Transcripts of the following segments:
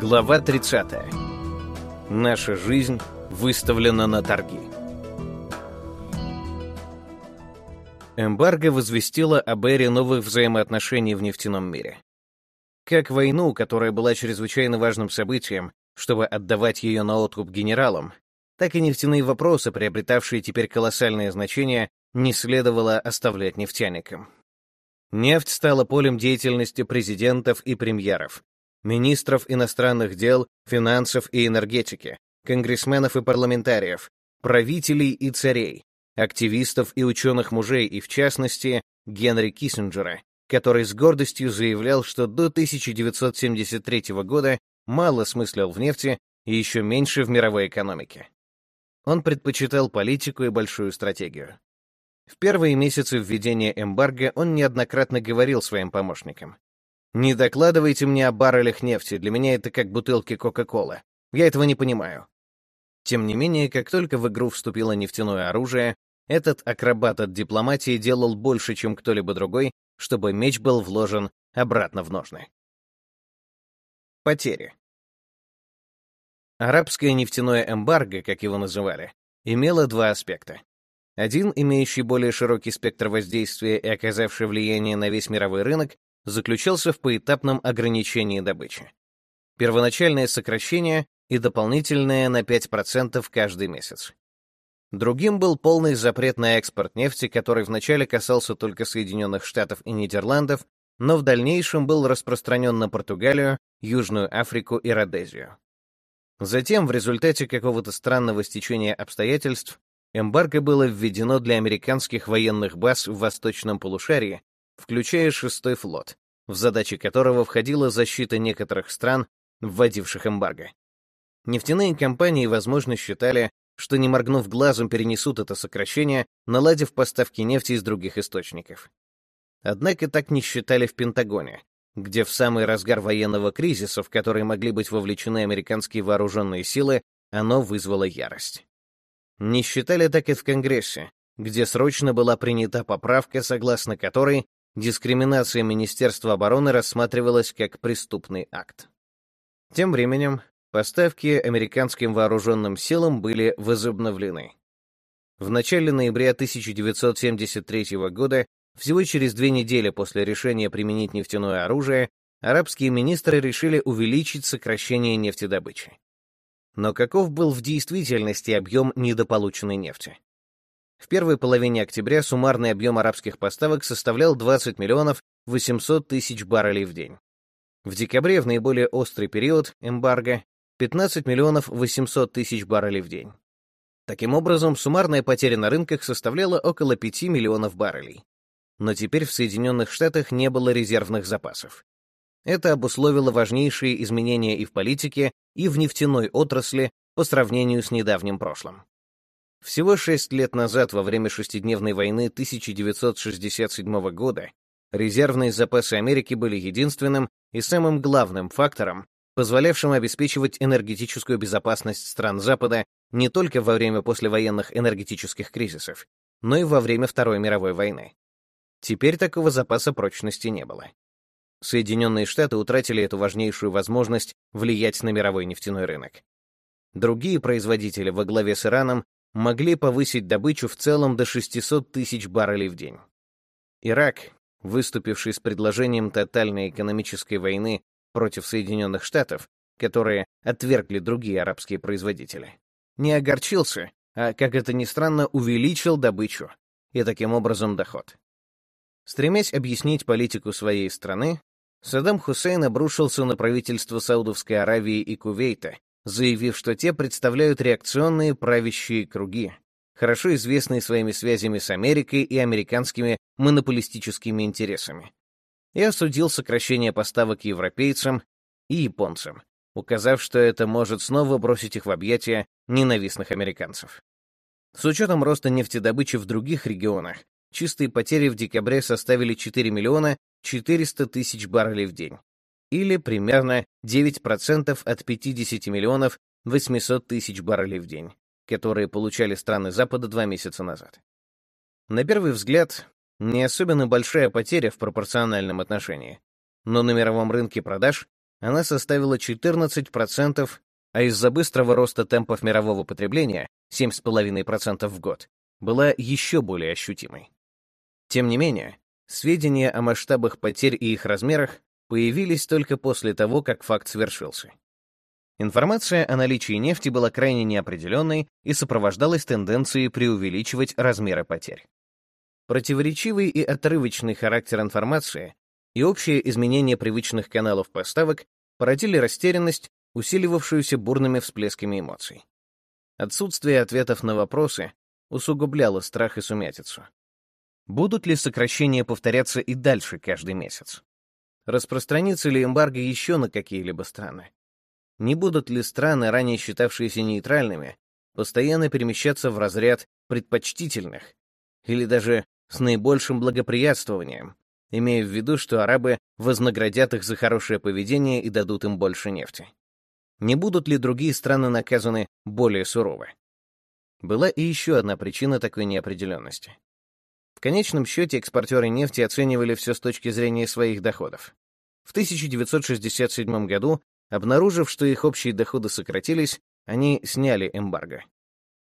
Глава 30. Наша жизнь выставлена на торги. Эмбарго возвестила об эре новых взаимоотношений в нефтяном мире. Как войну, которая была чрезвычайно важным событием, чтобы отдавать ее на откуп генералам, так и нефтяные вопросы, приобретавшие теперь колоссальное значение, не следовало оставлять нефтяникам. Нефть стала полем деятельности президентов и премьеров, министров иностранных дел, финансов и энергетики, конгрессменов и парламентариев, правителей и царей, активистов и ученых-мужей и, в частности, Генри Киссинджера, который с гордостью заявлял, что до 1973 года мало смыслил в нефти и еще меньше в мировой экономике. Он предпочитал политику и большую стратегию. В первые месяцы введения эмбарго он неоднократно говорил своим помощникам, не докладывайте мне о баррелях нефти, для меня это как бутылки Кока-Колы. Я этого не понимаю. Тем не менее, как только в игру вступило нефтяное оружие, этот акробат от дипломатии делал больше, чем кто-либо другой, чтобы меч был вложен обратно в ножны. Потери. Арабское нефтяное эмбарго, как его называли, имело два аспекта. Один, имеющий более широкий спектр воздействия и оказавший влияние на весь мировой рынок, заключался в поэтапном ограничении добычи. Первоначальное сокращение и дополнительное на 5% каждый месяц. Другим был полный запрет на экспорт нефти, который вначале касался только Соединенных Штатов и Нидерландов, но в дальнейшем был распространен на Португалию, Южную Африку и Родезию. Затем, в результате какого-то странного стечения обстоятельств, эмбарго было введено для американских военных баз в восточном полушарии, включая шестой флот, в задачи которого входила защита некоторых стран, вводивших эмбарго. Нефтяные компании, возможно, считали, что не моргнув глазом перенесут это сокращение, наладив поставки нефти из других источников. Однако так не считали в Пентагоне, где в самый разгар военного кризиса, в который могли быть вовлечены американские вооруженные силы, оно вызвало ярость. Не считали так и в Конгрессе, где срочно была принята поправка, согласно которой дискриминация Министерства обороны рассматривалась как преступный акт. Тем временем поставки американским вооруженным силам были возобновлены. В начале ноября 1973 года, всего через две недели после решения применить нефтяное оружие, арабские министры решили увеличить сокращение нефтедобычи. Но каков был в действительности объем недополученной нефти? В первой половине октября суммарный объем арабских поставок составлял 20 миллионов 800 тысяч баррелей в день. В декабре, в наиболее острый период эмбарго, 15 миллионов 800 тысяч баррелей в день. Таким образом, суммарная потеря на рынках составляла около 5 миллионов баррелей. Но теперь в Соединенных Штатах не было резервных запасов. Это обусловило важнейшие изменения и в политике, и в нефтяной отрасли по сравнению с недавним прошлым. Всего шесть лет назад, во время шестидневной войны 1967 года, резервные запасы Америки были единственным и самым главным фактором, позволявшим обеспечивать энергетическую безопасность стран Запада не только во время послевоенных энергетических кризисов, но и во время Второй мировой войны. Теперь такого запаса прочности не было. Соединенные Штаты утратили эту важнейшую возможность влиять на мировой нефтяной рынок. Другие производители во главе с Ираном могли повысить добычу в целом до 600 тысяч баррелей в день. Ирак, выступивший с предложением тотальной экономической войны против Соединенных Штатов, которые отвергли другие арабские производители, не огорчился, а, как это ни странно, увеличил добычу и таким образом доход. Стремясь объяснить политику своей страны, Саддам Хусейн обрушился на правительство Саудовской Аравии и Кувейта, заявив, что те представляют реакционные правящие круги, хорошо известные своими связями с Америкой и американскими монополистическими интересами, и осудил сокращение поставок европейцам и японцам, указав, что это может снова бросить их в объятия ненавистных американцев. С учетом роста нефтедобычи в других регионах, чистые потери в декабре составили 4 миллиона 400 тысяч баррелей в день, или примерно 9% от 50 миллионов 800 тысяч баррелей в день, которые получали страны Запада два месяца назад. На первый взгляд, не особенно большая потеря в пропорциональном отношении, но на мировом рынке продаж она составила 14%, а из-за быстрого роста темпов мирового потребления 7,5% в год была еще более ощутимой. Тем не менее, сведения о масштабах потерь и их размерах появились только после того, как факт свершился. Информация о наличии нефти была крайне неопределенной и сопровождалась тенденцией преувеличивать размеры потерь. Противоречивый и отрывочный характер информации и общее изменение привычных каналов поставок породили растерянность, усиливавшуюся бурными всплесками эмоций. Отсутствие ответов на вопросы усугубляло страх и сумятицу. Будут ли сокращения повторяться и дальше каждый месяц? Распространится ли эмбарго еще на какие-либо страны? Не будут ли страны, ранее считавшиеся нейтральными, постоянно перемещаться в разряд предпочтительных или даже с наибольшим благоприятствованием, имея в виду, что арабы вознаградят их за хорошее поведение и дадут им больше нефти? Не будут ли другие страны наказаны более сурово? Была и еще одна причина такой неопределенности. В конечном счете экспортеры нефти оценивали все с точки зрения своих доходов. В 1967 году Обнаружив, что их общие доходы сократились, они сняли эмбарго.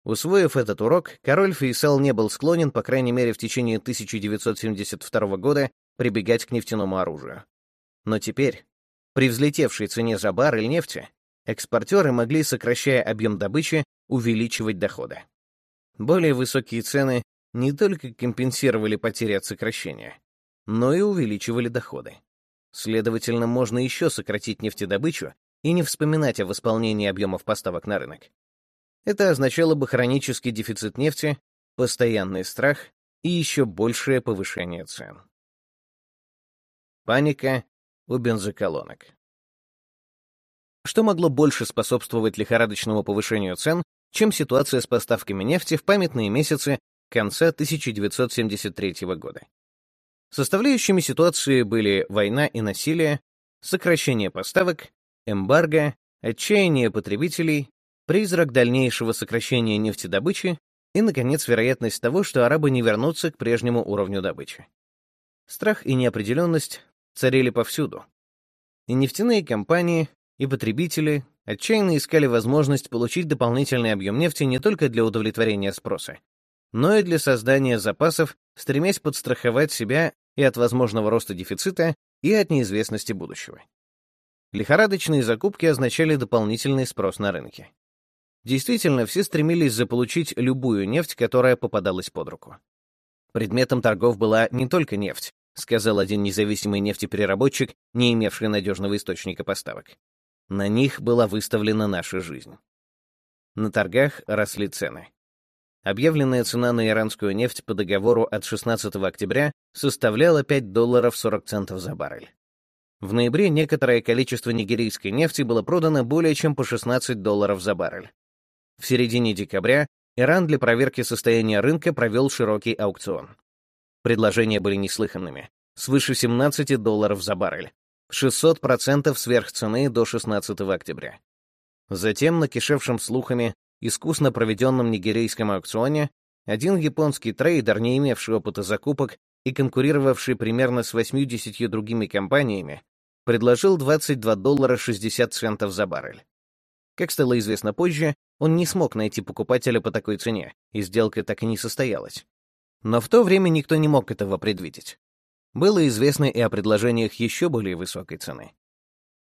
Усвоив этот урок, король Фейсал не был склонен, по крайней мере в течение 1972 года, прибегать к нефтяному оружию. Но теперь, при взлетевшей цене за баррель нефти, экспортеры могли, сокращая объем добычи, увеличивать доходы. Более высокие цены не только компенсировали потери от сокращения, но и увеличивали доходы. Следовательно, можно еще сократить нефтедобычу и не вспоминать о восполнении объемов поставок на рынок. Это означало бы хронический дефицит нефти, постоянный страх и еще большее повышение цен. Паника у бензоколонок. Что могло больше способствовать лихорадочному повышению цен, чем ситуация с поставками нефти в памятные месяцы конца 1973 года? Составляющими ситуации были война и насилие, сокращение поставок, эмбарго, отчаяние потребителей, призрак дальнейшего сокращения нефтедобычи и, наконец, вероятность того, что арабы не вернутся к прежнему уровню добычи. Страх и неопределенность царили повсюду. И нефтяные компании, и потребители отчаянно искали возможность получить дополнительный объем нефти не только для удовлетворения спроса, но и для создания запасов, стремясь подстраховать себя и от возможного роста дефицита, и от неизвестности будущего. Лихорадочные закупки означали дополнительный спрос на рынке. Действительно, все стремились заполучить любую нефть, которая попадалась под руку. Предметом торгов была не только нефть, сказал один независимый нефтепереработчик, не имевший надежного источника поставок. На них была выставлена наша жизнь. На торгах росли цены. Объявленная цена на иранскую нефть по договору от 16 октября составляла 5 долларов 40 центов за баррель. В ноябре некоторое количество нигерийской нефти было продано более чем по 16 долларов за баррель. В середине декабря Иран для проверки состояния рынка провел широкий аукцион. Предложения были неслыханными. Свыше 17 долларов за баррель. 600% сверх цены до 16 октября. Затем, накишевшим слухами искусно проведенном нигерийском аукционе, один японский трейдер, не имевший опыта закупок и конкурировавший примерно с 80 другими компаниями, предложил 22 доллара 60 центов за баррель. Как стало известно позже, он не смог найти покупателя по такой цене, и сделка так и не состоялась. Но в то время никто не мог этого предвидеть. Было известно и о предложениях еще более высокой цены.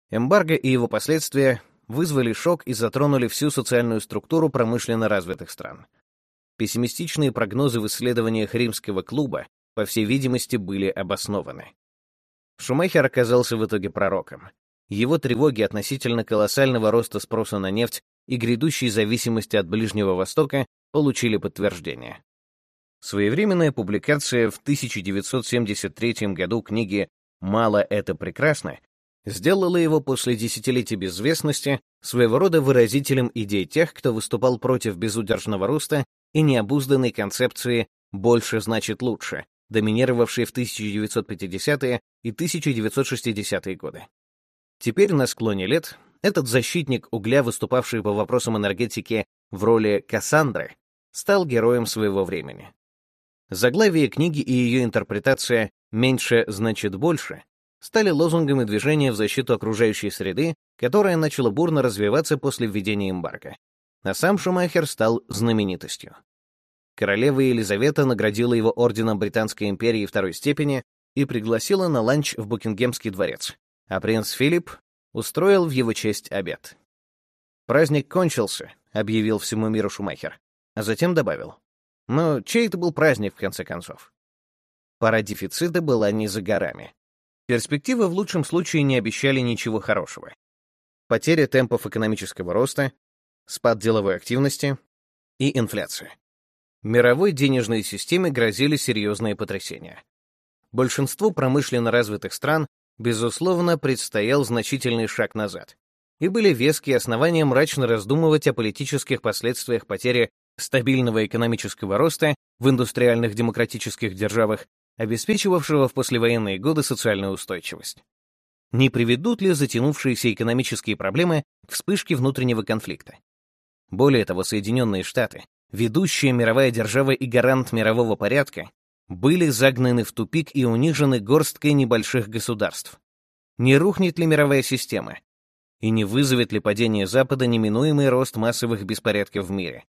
Эмбарго и его последствия вызвали шок и затронули всю социальную структуру промышленно развитых стран. Пессимистичные прогнозы в исследованиях римского клуба, по всей видимости, были обоснованы. Шумахер оказался в итоге пророком. Его тревоги относительно колоссального роста спроса на нефть и грядущей зависимости от Ближнего Востока получили подтверждение. Своевременная публикация в 1973 году книги «Мало это прекрасно» сделало его после десятилетий безвестности своего рода выразителем идей тех, кто выступал против безудержного роста и необузданной концепции «больше значит лучше», доминировавшей в 1950-е и 1960-е годы. Теперь на склоне лет этот защитник угля, выступавший по вопросам энергетики в роли Кассандры, стал героем своего времени. Заглавие книги и ее интерпретация «меньше значит больше» стали лозунгами движения в защиту окружающей среды, которое начало бурно развиваться после введения эмбарго. А сам Шумахер стал знаменитостью. Королева Елизавета наградила его орденом Британской империи второй степени и пригласила на ланч в Букингемский дворец, а принц Филипп устроил в его честь обед. «Праздник кончился», — объявил всему миру Шумахер, а затем добавил. «Но чей это был праздник, в конце концов?» Пора дефицита была не за горами. Перспективы в лучшем случае не обещали ничего хорошего. Потеря темпов экономического роста, спад деловой активности и инфляция. Мировой денежной системе грозили серьезные потрясения. Большинству промышленно развитых стран, безусловно, предстоял значительный шаг назад. И были веские основания мрачно раздумывать о политических последствиях потери стабильного экономического роста в индустриальных демократических державах обеспечивавшего в послевоенные годы социальную устойчивость. Не приведут ли затянувшиеся экономические проблемы к вспышке внутреннего конфликта? Более того, Соединенные Штаты, ведущая мировая держава и гарант мирового порядка, были загнаны в тупик и унижены горсткой небольших государств. Не рухнет ли мировая система? И не вызовет ли падение Запада неминуемый рост массовых беспорядков в мире?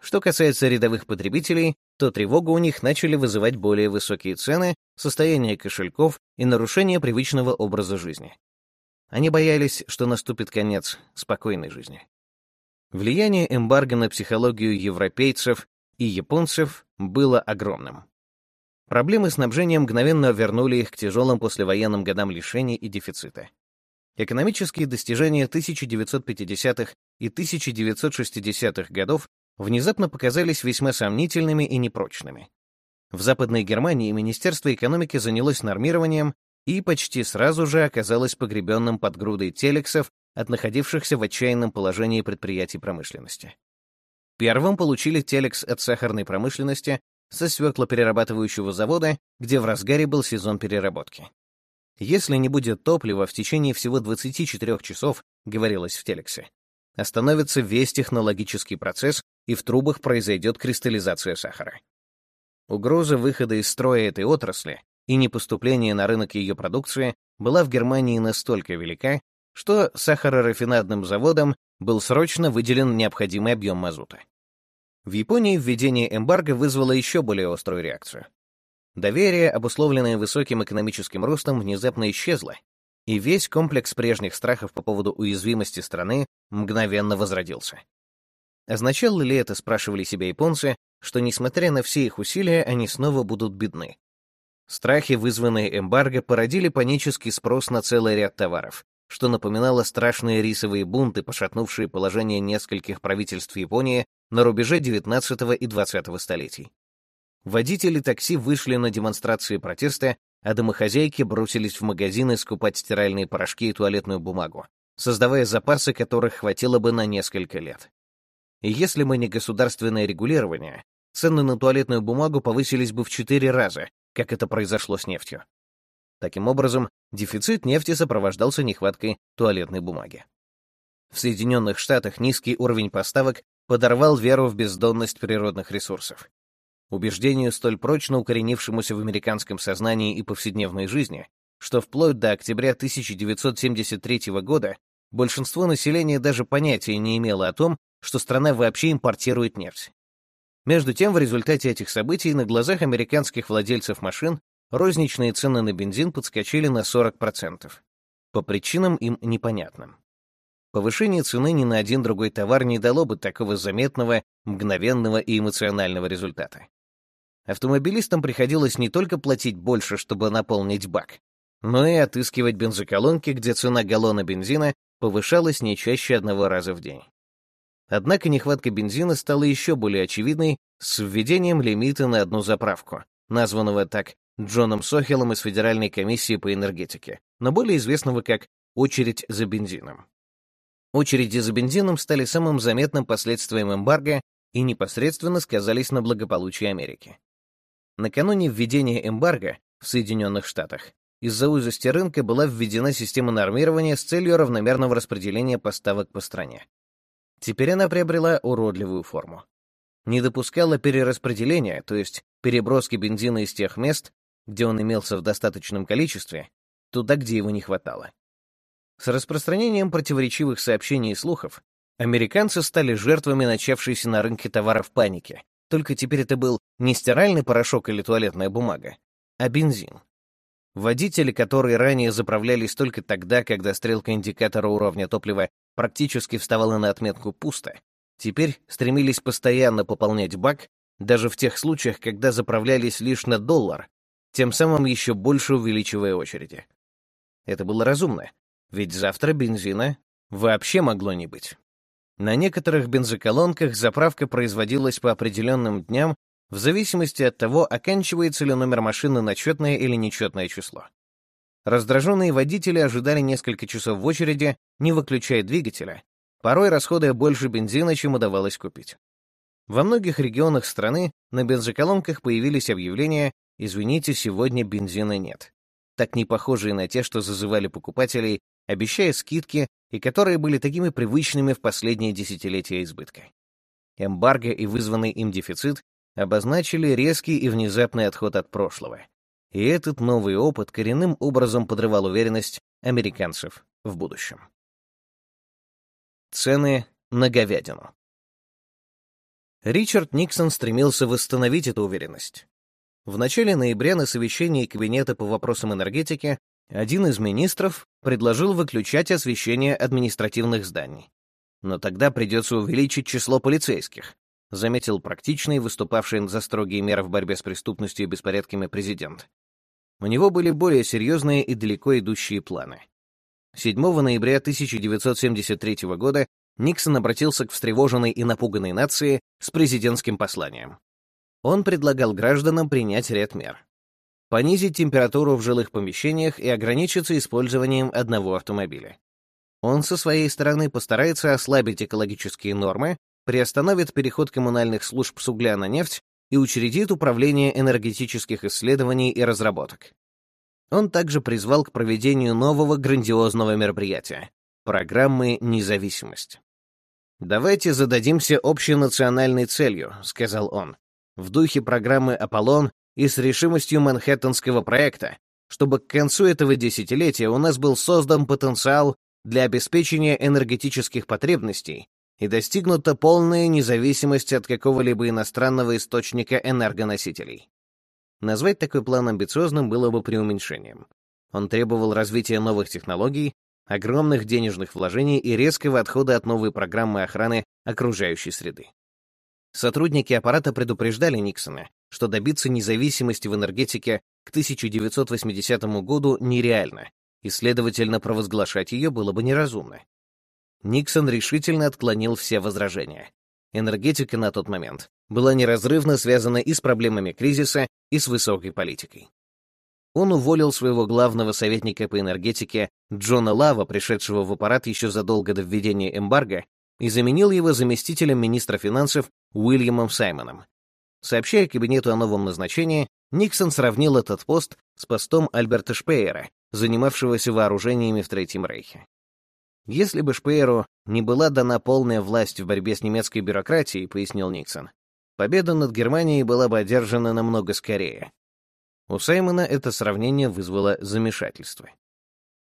Что касается рядовых потребителей, то тревогу у них начали вызывать более высокие цены, состояние кошельков и нарушение привычного образа жизни. Они боялись, что наступит конец спокойной жизни. Влияние эмбарго на психологию европейцев и японцев было огромным. Проблемы снабжения мгновенно вернули их к тяжелым послевоенным годам лишений и дефицита. Экономические достижения 1950-х и 1960-х годов внезапно показались весьма сомнительными и непрочными. В Западной Германии Министерство экономики занялось нормированием и почти сразу же оказалось погребенным под грудой телексов от находившихся в отчаянном положении предприятий промышленности. Первым получили телекс от сахарной промышленности со свеклоперерабатывающего завода, где в разгаре был сезон переработки. Если не будет топлива в течение всего 24 часов, говорилось в телексе, остановится весь технологический процесс, и в трубах произойдет кристаллизация сахара. Угроза выхода из строя этой отрасли и непоступления на рынок ее продукции была в Германии настолько велика, что сахарорафинадным заводам был срочно выделен необходимый объем мазута. В Японии введение эмбарго вызвало еще более острую реакцию. Доверие, обусловленное высоким экономическим ростом, внезапно исчезло, и весь комплекс прежних страхов по поводу уязвимости страны мгновенно возродился. Означало ли это, спрашивали себя японцы, что, несмотря на все их усилия, они снова будут бедны? Страхи, вызванные эмбарго, породили панический спрос на целый ряд товаров, что напоминало страшные рисовые бунты, пошатнувшие положение нескольких правительств Японии на рубеже XIX и XX столетий. Водители такси вышли на демонстрации протеста, а домохозяйки бросились в магазины скупать стиральные порошки и туалетную бумагу, создавая запасы, которых хватило бы на несколько лет. Если бы не государственное регулирование, цены на туалетную бумагу повысились бы в четыре раза, как это произошло с нефтью. Таким образом, дефицит нефти сопровождался нехваткой туалетной бумаги. В Соединенных Штатах низкий уровень поставок подорвал веру в бездонность природных ресурсов. Убеждению, столь прочно укоренившемуся в американском сознании и повседневной жизни, что вплоть до октября 1973 года большинство населения даже понятия не имело о том, что страна вообще импортирует нефть. Между тем, в результате этих событий на глазах американских владельцев машин розничные цены на бензин подскочили на 40%. По причинам им непонятным. Повышение цены ни на один другой товар не дало бы такого заметного, мгновенного и эмоционального результата. Автомобилистам приходилось не только платить больше, чтобы наполнить бак, но и отыскивать бензоколонки, где цена галлона бензина повышалась не чаще одного раза в день. Однако нехватка бензина стала еще более очевидной с введением лимита на одну заправку, названного так Джоном Сохелом из Федеральной комиссии по энергетике, но более известного как «очередь за бензином». Очереди за бензином стали самым заметным последствием эмбарго и непосредственно сказались на благополучии Америки. Накануне введения эмбарго в Соединенных Штатах из-за узости рынка была введена система нормирования с целью равномерного распределения поставок по стране. Теперь она приобрела уродливую форму. Не допускала перераспределения, то есть переброски бензина из тех мест, где он имелся в достаточном количестве, туда, где его не хватало. С распространением противоречивых сообщений и слухов американцы стали жертвами начавшейся на рынке товаров паники, только теперь это был не стиральный порошок или туалетная бумага, а бензин. Водители, которые ранее заправлялись только тогда, когда стрелка индикатора уровня топлива практически вставала на отметку «пусто», теперь стремились постоянно пополнять бак, даже в тех случаях, когда заправлялись лишь на доллар, тем самым еще больше увеличивая очереди. Это было разумно, ведь завтра бензина вообще могло не быть. На некоторых бензоколонках заправка производилась по определенным дням в зависимости от того, оканчивается ли номер машины на четное или нечетное число. Раздраженные водители ожидали несколько часов в очереди, не выключая двигателя, порой расходуя больше бензина, чем удавалось купить. Во многих регионах страны на бензоколонках появились объявления «Извините, сегодня бензина нет», так не похожие на те, что зазывали покупателей обещая скидки, и которые были такими привычными в последние десятилетия избытка. Эмбарго и вызванный им дефицит обозначили резкий и внезапный отход от прошлого. И этот новый опыт коренным образом подрывал уверенность американцев в будущем. Цены на говядину. Ричард Никсон стремился восстановить эту уверенность. В начале ноября на совещании Кабинета по вопросам энергетики один из министров предложил выключать освещение административных зданий. Но тогда придется увеличить число полицейских, заметил практичный, выступавший за строгие меры в борьбе с преступностью и беспорядками президент. У него были более серьезные и далеко идущие планы. 7 ноября 1973 года Никсон обратился к встревоженной и напуганной нации с президентским посланием. Он предлагал гражданам принять ряд мер понизить температуру в жилых помещениях и ограничиться использованием одного автомобиля. Он со своей стороны постарается ослабить экологические нормы, приостановит переход коммунальных служб с угля на нефть и учредит управление энергетических исследований и разработок. Он также призвал к проведению нового грандиозного мероприятия — программы «Независимость». «Давайте зададимся общенациональной целью», — сказал он, в духе программы «Аполлон» и с решимостью Манхэттенского проекта, чтобы к концу этого десятилетия у нас был создан потенциал для обеспечения энергетических потребностей и достигнута полная независимость от какого-либо иностранного источника энергоносителей. Назвать такой план амбициозным было бы преуменьшением. Он требовал развития новых технологий, огромных денежных вложений и резкого отхода от новой программы охраны окружающей среды. Сотрудники аппарата предупреждали Никсона, что добиться независимости в энергетике к 1980 году нереально, и, следовательно, провозглашать ее было бы неразумно. Никсон решительно отклонил все возражения. Энергетика на тот момент была неразрывно связана и с проблемами кризиса, и с высокой политикой. Он уволил своего главного советника по энергетике Джона Лава, пришедшего в аппарат еще задолго до введения эмбарго, и заменил его заместителем министра финансов Уильямом Саймоном. Сообщая кабинету о новом назначении, Никсон сравнил этот пост с постом Альберта Шпеера, занимавшегося вооружениями в Третьем Рейхе. Если бы Шпееру не была дана полная власть в борьбе с немецкой бюрократией, пояснил Никсон, победа над Германией была бы одержана намного скорее. У Саймона это сравнение вызвало замешательство.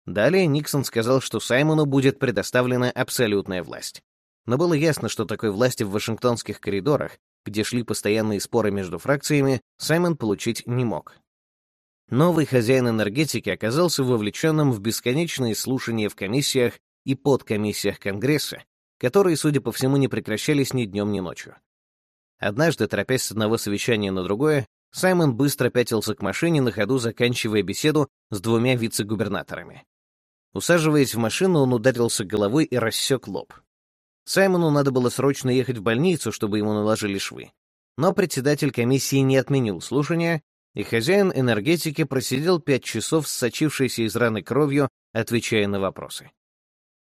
Далее Никсон сказал, что Саймону будет предоставлена абсолютная власть но было ясно, что такой власти в вашингтонских коридорах, где шли постоянные споры между фракциями, Саймон получить не мог. Новый хозяин энергетики оказался вовлеченным в бесконечные слушания в комиссиях и подкомиссиях Конгресса, которые, судя по всему, не прекращались ни днем, ни ночью. Однажды, торопясь с одного совещания на другое, Саймон быстро пятился к машине, на ходу заканчивая беседу с двумя вице-губернаторами. Усаживаясь в машину, он ударился головой и рассек лоб. Саймону надо было срочно ехать в больницу, чтобы ему наложили швы. Но председатель комиссии не отменил слушания, и хозяин энергетики просидел пять часов с сочившейся из раны кровью, отвечая на вопросы.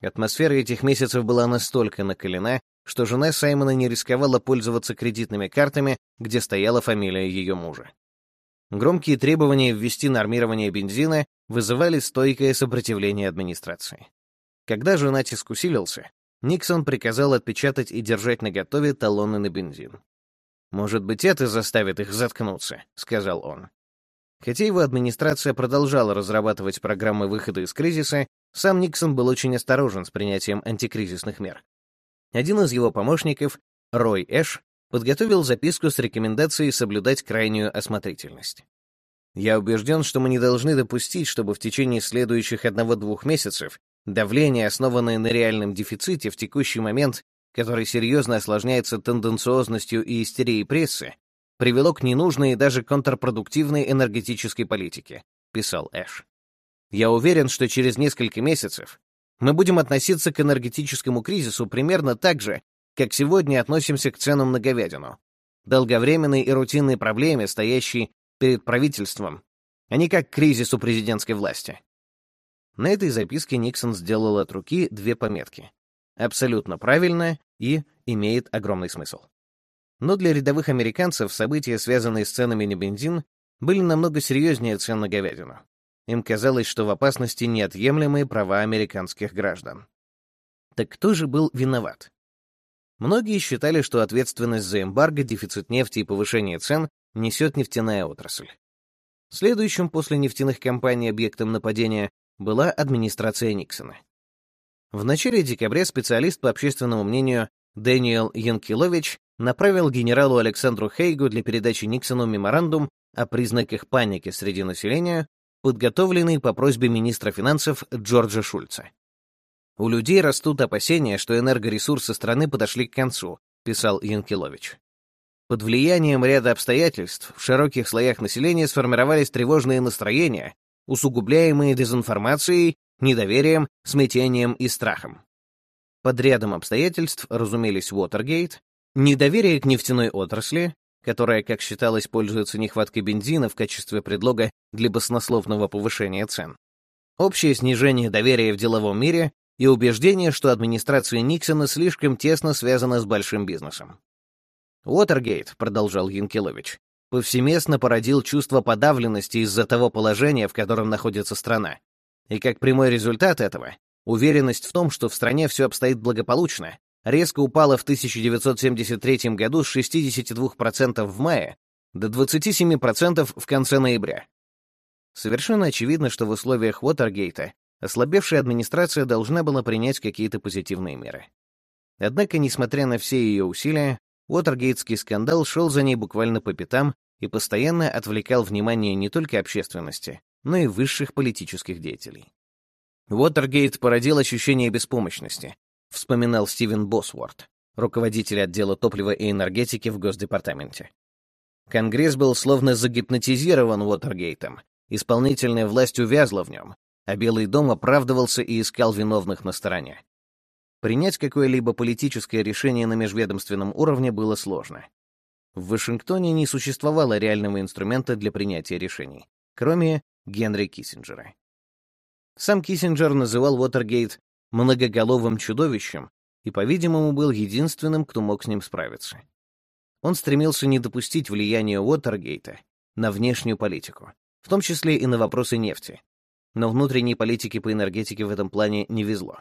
Атмосфера этих месяцев была настолько накалена, что жена Саймона не рисковала пользоваться кредитными картами, где стояла фамилия ее мужа. Громкие требования ввести нормирование бензина вызывали стойкое сопротивление администрации. Когда же натиск усилился, Никсон приказал отпечатать и держать наготове талоны на бензин. «Может быть, это заставит их заткнуться», — сказал он. Хотя его администрация продолжала разрабатывать программы выхода из кризиса, сам Никсон был очень осторожен с принятием антикризисных мер. Один из его помощников, Рой Эш, подготовил записку с рекомендацией соблюдать крайнюю осмотрительность. «Я убежден, что мы не должны допустить, чтобы в течение следующих одного-двух месяцев давление, основанное на реальном дефиците в текущий момент, который серьезно осложняется тенденциозностью и истерией прессы, привело к ненужной и даже контрпродуктивной энергетической политике», — писал Эш. «Я уверен, что через несколько месяцев мы будем относиться к энергетическому кризису примерно так же, как сегодня относимся к ценам на говядину. Долговременной и рутинной проблеме, стоящей перед правительством, а не как к кризису президентской власти. На этой записке Никсон сделал от руки две пометки. Абсолютно правильно и имеет огромный смысл. Но для рядовых американцев события, связанные с ценами на бензин, были намного серьезнее цен на говядину. Им казалось, что в опасности неотъемлемые права американских граждан. Так кто же был виноват? Многие считали, что ответственность за эмбарго, дефицит нефти и повышение цен несет нефтяная отрасль. Следующим после нефтяных компаний объектом нападения была администрация Никсона. В начале декабря специалист по общественному мнению Дэниел Янкилович направил генералу Александру Хейгу для передачи Никсону меморандум о признаках паники среди населения, подготовленный по просьбе министра финансов Джорджа Шульца. У людей растут опасения, что энергоресурсы страны подошли к концу, писал Янкелович. Под влиянием ряда обстоятельств в широких слоях населения сформировались тревожные настроения, усугубляемые дезинформацией, недоверием, смятением и страхом. Под рядом обстоятельств разумелись Уотергейт, недоверие к нефтяной отрасли, которая, как считалось, пользуется нехваткой бензина в качестве предлога для баснословного повышения цен, общее снижение доверия в деловом мире и убеждение, что администрация Никсона слишком тесно связана с большим бизнесом. «Уотергейт», — продолжал Янкелович, повсеместно породил чувство подавленности из-за того положения, в котором находится страна. И как прямой результат этого, уверенность в том, что в стране все обстоит благополучно, резко упала в 1973 году с 62% в мае до 27% в конце ноября. Совершенно очевидно, что в условиях Уотергейта ослабевшая администрация должна была принять какие-то позитивные меры. Однако, несмотря на все ее усилия, Уотергейтский скандал шел за ней буквально по пятам и постоянно отвлекал внимание не только общественности, но и высших политических деятелей. Уотергейт породил ощущение беспомощности, вспоминал Стивен Босворд, руководитель отдела топлива и энергетики в Госдепартаменте. Конгресс был словно загипнотизирован Уотергейтом, исполнительная власть увязла в нем, а Белый дом оправдывался и искал виновных на стороне. Принять какое-либо политическое решение на межведомственном уровне было сложно. В Вашингтоне не существовало реального инструмента для принятия решений, кроме Генри Киссинджера. Сам Киссинджер называл Уотергейт многоголовым чудовищем и, по-видимому, был единственным, кто мог с ним справиться. Он стремился не допустить влияния Уотергейта на внешнюю политику, в том числе и на вопросы нефти, но внутренней политике по энергетике в этом плане не везло.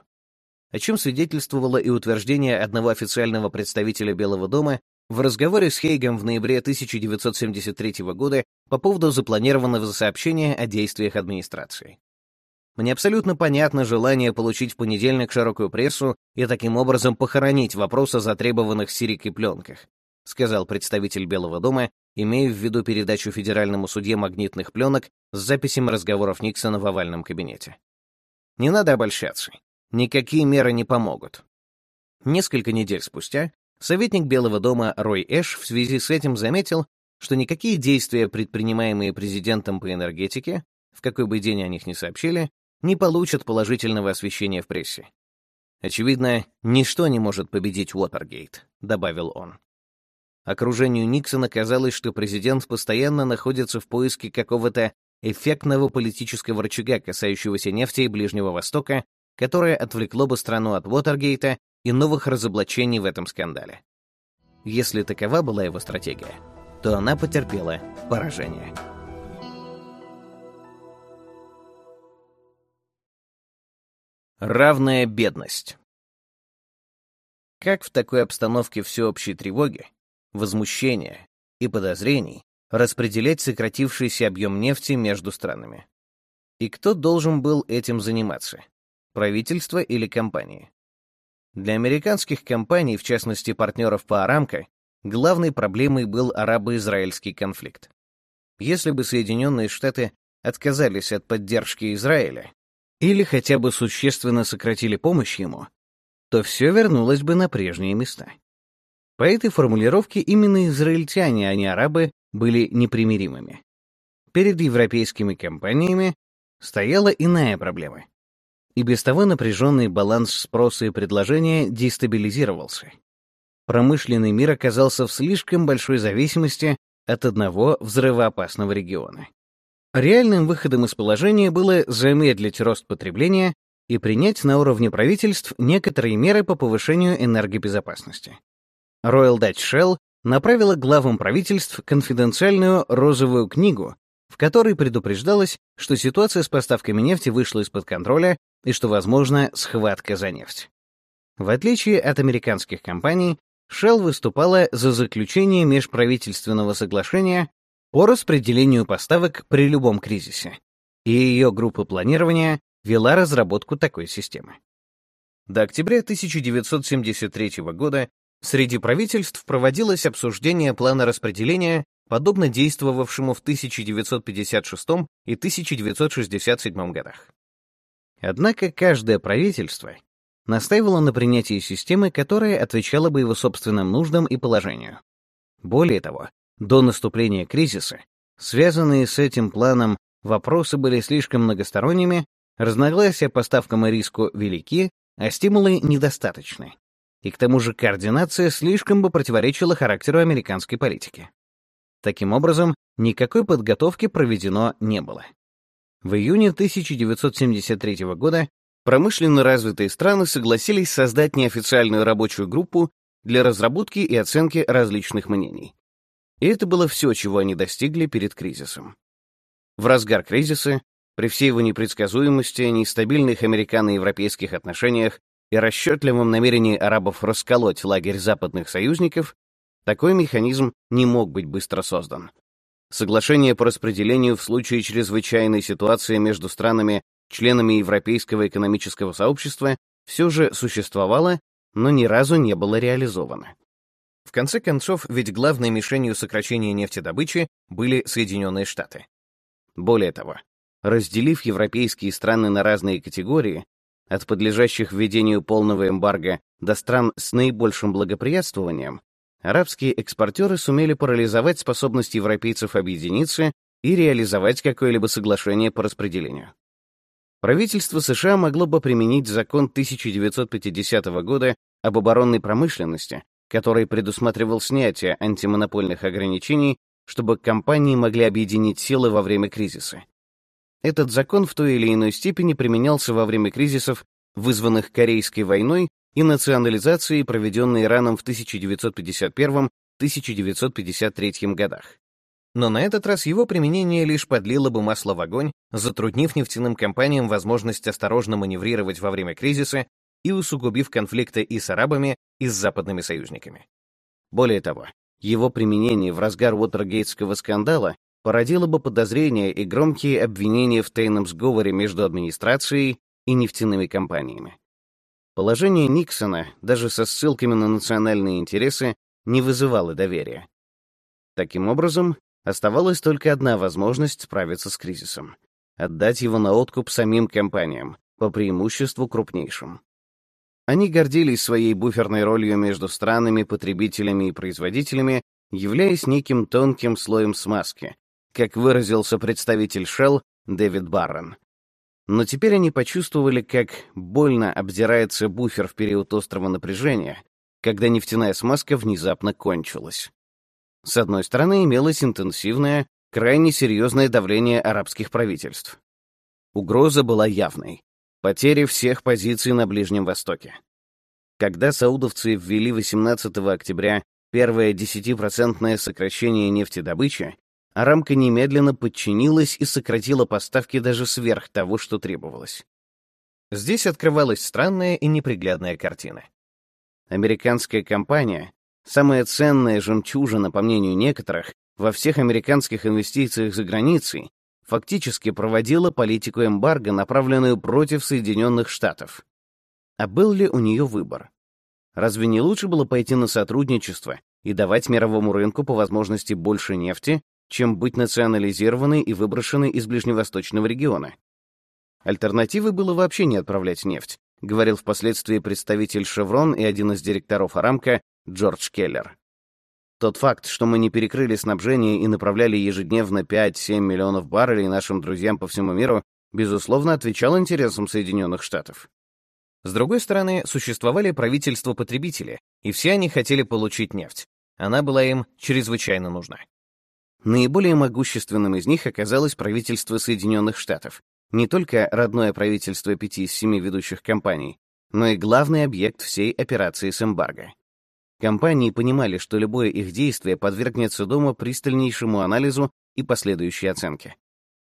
О чем свидетельствовало и утверждение одного официального представителя Белого дома в разговоре с Хейгом в ноябре 1973 года по поводу запланированного сообщения о действиях администрации. Мне абсолютно понятно желание получить в понедельник широкую прессу и таким образом похоронить вопрос о затребованных сирик пленках, сказал представитель Белого дома имея в виду передачу федеральному судье магнитных пленок с записями разговоров Никсона в овальном кабинете. Не надо обольщаться. Никакие меры не помогут. Несколько недель спустя советник Белого дома Рой Эш в связи с этим заметил, что никакие действия, предпринимаемые президентом по энергетике, в какой бы день о них ни сообщили, не получат положительного освещения в прессе. «Очевидно, ничто не может победить Уотергейт», — добавил он. Окружению Никсона казалось, что президент постоянно находится в поиске какого-то эффектного политического рычага, касающегося нефти и Ближнего Востока, которое отвлекло бы страну от Уотергейта и новых разоблачений в этом скандале. Если такова была его стратегия, то она потерпела поражение. Равная бедность. Как в такой обстановке всеобщей тревоги возмущения и подозрений распределять сократившийся объем нефти между странами. И кто должен был этим заниматься? Правительство или компании? Для американских компаний, в частности партнеров по Арамко, главной проблемой был арабо-израильский конфликт. Если бы Соединенные Штаты отказались от поддержки Израиля или хотя бы существенно сократили помощь ему, то все вернулось бы на прежние места. По этой формулировке именно израильтяне, а не арабы, были непримиримыми. Перед европейскими компаниями стояла иная проблема. И без того напряженный баланс спроса и предложения дестабилизировался. Промышленный мир оказался в слишком большой зависимости от одного взрывоопасного региона. Реальным выходом из положения было замедлить рост потребления и принять на уровне правительств некоторые меры по повышению энергобезопасности. Royal Dutch Shell направила главам правительств конфиденциальную розовую книгу, в которой предупреждалось, что ситуация с поставками нефти вышла из-под контроля и что возможна схватка за нефть. В отличие от американских компаний, Shell выступала за заключение межправительственного соглашения по распределению поставок при любом кризисе, и ее группа планирования вела разработку такой системы. До октября 1973 года среди правительств проводилось обсуждение плана распределения, подобно действовавшему в 1956 и 1967 годах. Однако каждое правительство настаивало на принятии системы, которая отвечала бы его собственным нуждам и положению. Более того, до наступления кризиса, связанные с этим планом вопросы были слишком многосторонними, разногласия по ставкам и риску велики, а стимулы недостаточны. И к тому же координация слишком бы противоречила характеру американской политики. Таким образом, никакой подготовки проведено не было. В июне 1973 года промышленно развитые страны согласились создать неофициальную рабочую группу для разработки и оценки различных мнений. И это было все, чего они достигли перед кризисом. В разгар кризиса, при всей его непредсказуемости, нестабильных американо-европейских отношениях и расчетливом намерении арабов расколоть лагерь западных союзников, такой механизм не мог быть быстро создан. Соглашение по распределению в случае чрезвычайной ситуации между странами, членами Европейского экономического сообщества, все же существовало, но ни разу не было реализовано. В конце концов, ведь главной мишенью сокращения нефтедобычи были Соединенные Штаты. Более того, разделив европейские страны на разные категории, от подлежащих введению полного эмбарго до стран с наибольшим благоприятствованием, арабские экспортеры сумели парализовать способность европейцев объединиться и реализовать какое-либо соглашение по распределению. Правительство США могло бы применить закон 1950 года об оборонной промышленности, который предусматривал снятие антимонопольных ограничений, чтобы компании могли объединить силы во время кризиса. Этот закон в той или иной степени применялся во время кризисов, вызванных Корейской войной и национализацией, проведенной Ираном в 1951-1953 годах. Но на этот раз его применение лишь подлило бы масло в огонь, затруднив нефтяным компаниям возможность осторожно маневрировать во время кризиса и усугубив конфликты и с арабами, и с западными союзниками. Более того, его применение в разгар Уотергейтского скандала породило бы подозрения и громкие обвинения в тайном сговоре между администрацией и нефтяными компаниями. Положение Никсона, даже со ссылками на национальные интересы, не вызывало доверия. Таким образом, оставалась только одна возможность справиться с кризисом — отдать его на откуп самим компаниям, по преимуществу крупнейшим. Они гордились своей буферной ролью между странами, потребителями и производителями, являясь неким тонким слоем смазки, как выразился представитель Shell Дэвид Баррон. Но теперь они почувствовали, как больно обдирается буфер в период острого напряжения, когда нефтяная смазка внезапно кончилась. С одной стороны, имелось интенсивное, крайне серьезное давление арабских правительств. Угроза была явной потери всех позиций на Ближнем Востоке. Когда саудовцы ввели 18 октября первое 10% сокращение нефтедобычи, Арамка немедленно подчинилась и сократила поставки даже сверх того, что требовалось. Здесь открывалась странная и неприглядная картина. Американская компания, самая ценная жемчужина, по мнению некоторых, во всех американских инвестициях за границей фактически проводила политику эмбарго, направленную против Соединенных Штатов. А был ли у нее выбор? Разве не лучше было пойти на сотрудничество и давать мировому рынку по возможности больше нефти, чем быть национализированной и выброшенной из ближневосточного региона? Альтернативой было вообще не отправлять нефть, говорил впоследствии представитель «Шеврон» и один из директоров «Арамка» Джордж Келлер. Тот факт, что мы не перекрыли снабжение и направляли ежедневно 5-7 миллионов баррелей нашим друзьям по всему миру, безусловно, отвечал интересам Соединенных Штатов. С другой стороны, существовали правительства-потребители, и все они хотели получить нефть. Она была им чрезвычайно нужна. Наиболее могущественным из них оказалось правительство Соединенных Штатов, не только родное правительство пяти из семи ведущих компаний, но и главный объект всей операции с эмбарго. Компании понимали, что любое их действие подвергнется дома пристальнейшему анализу и последующей оценке.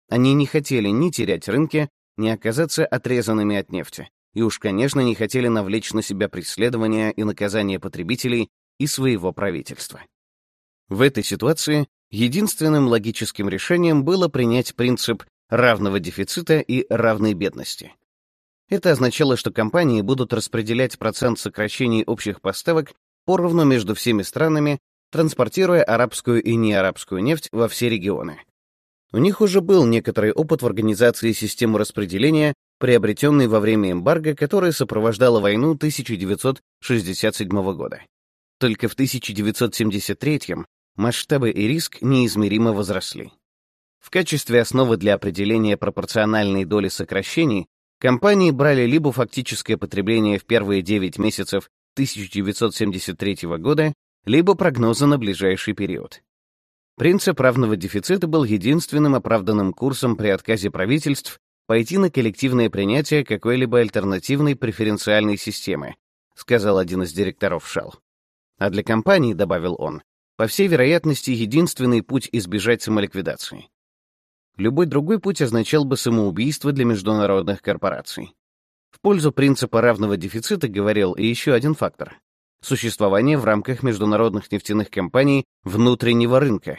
Они не хотели ни терять рынки, ни оказаться отрезанными от нефти, и уж, конечно, не хотели навлечь на себя преследования и наказания потребителей и своего правительства. В этой ситуации единственным логическим решением было принять принцип равного дефицита и равной бедности. Это означало, что компании будут распределять процент сокращений общих поставок поровну между всеми странами, транспортируя арабскую и неарабскую нефть во все регионы. У них уже был некоторый опыт в организации системы распределения, приобретенный во время эмбарго, которое сопровождало войну 1967 года. Только в 1973 масштабы и риск неизмеримо возросли. В качестве основы для определения пропорциональной доли сокращений компании брали либо фактическое потребление в первые 9 месяцев 1973 года, либо прогнозы на ближайший период. Принцип равного дефицита был единственным оправданным курсом при отказе правительств пойти на коллективное принятие какой-либо альтернативной преференциальной системы, сказал один из директоров Shell. А для компании, добавил он, по всей вероятности, единственный путь избежать самоликвидации. Любой другой путь означал бы самоубийство для международных корпораций. В пользу принципа равного дефицита говорил и еще один фактор — существование в рамках международных нефтяных компаний внутреннего рынка.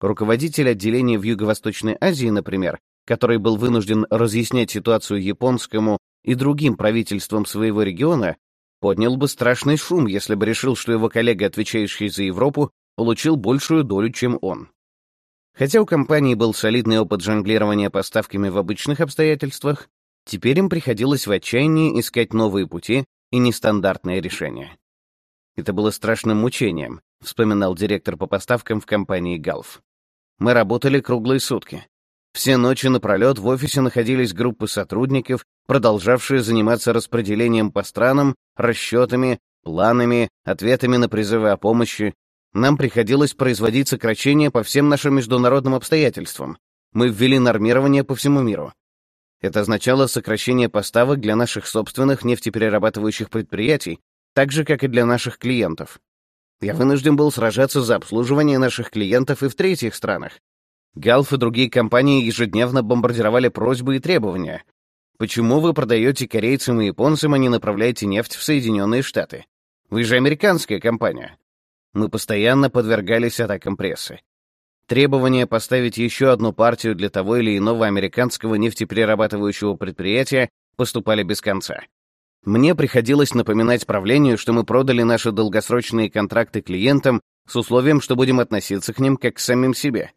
Руководитель отделения в Юго-Восточной Азии, например, который был вынужден разъяснять ситуацию японскому и другим правительствам своего региона, поднял бы страшный шум, если бы решил, что его коллега, отвечающий за Европу, получил большую долю, чем он. Хотя у компании был солидный опыт жонглирования поставками в обычных обстоятельствах, теперь им приходилось в отчаянии искать новые пути и нестандартные решения. Это было страшным мучением, вспоминал директор по поставкам в компании Gulf. Мы работали круглые сутки. Все ночи напролет в офисе находились группы сотрудников, продолжавшие заниматься распределением по странам, расчетами, планами, ответами на призывы о помощи, нам приходилось производить сокращения по всем нашим международным обстоятельствам. Мы ввели нормирование по всему миру. Это означало сокращение поставок для наших собственных нефтеперерабатывающих предприятий, так же, как и для наших клиентов. Я вынужден был сражаться за обслуживание наших клиентов и в третьих странах. Галф и другие компании ежедневно бомбардировали просьбы и требования. Почему вы продаете корейцам и японцам, а не направляете нефть в Соединенные Штаты? Вы же американская компания. Мы постоянно подвергались атакам прессы. Требования поставить еще одну партию для того или иного американского нефтеперерабатывающего предприятия поступали без конца. Мне приходилось напоминать правлению, что мы продали наши долгосрочные контракты клиентам с условием, что будем относиться к ним как к самим себе.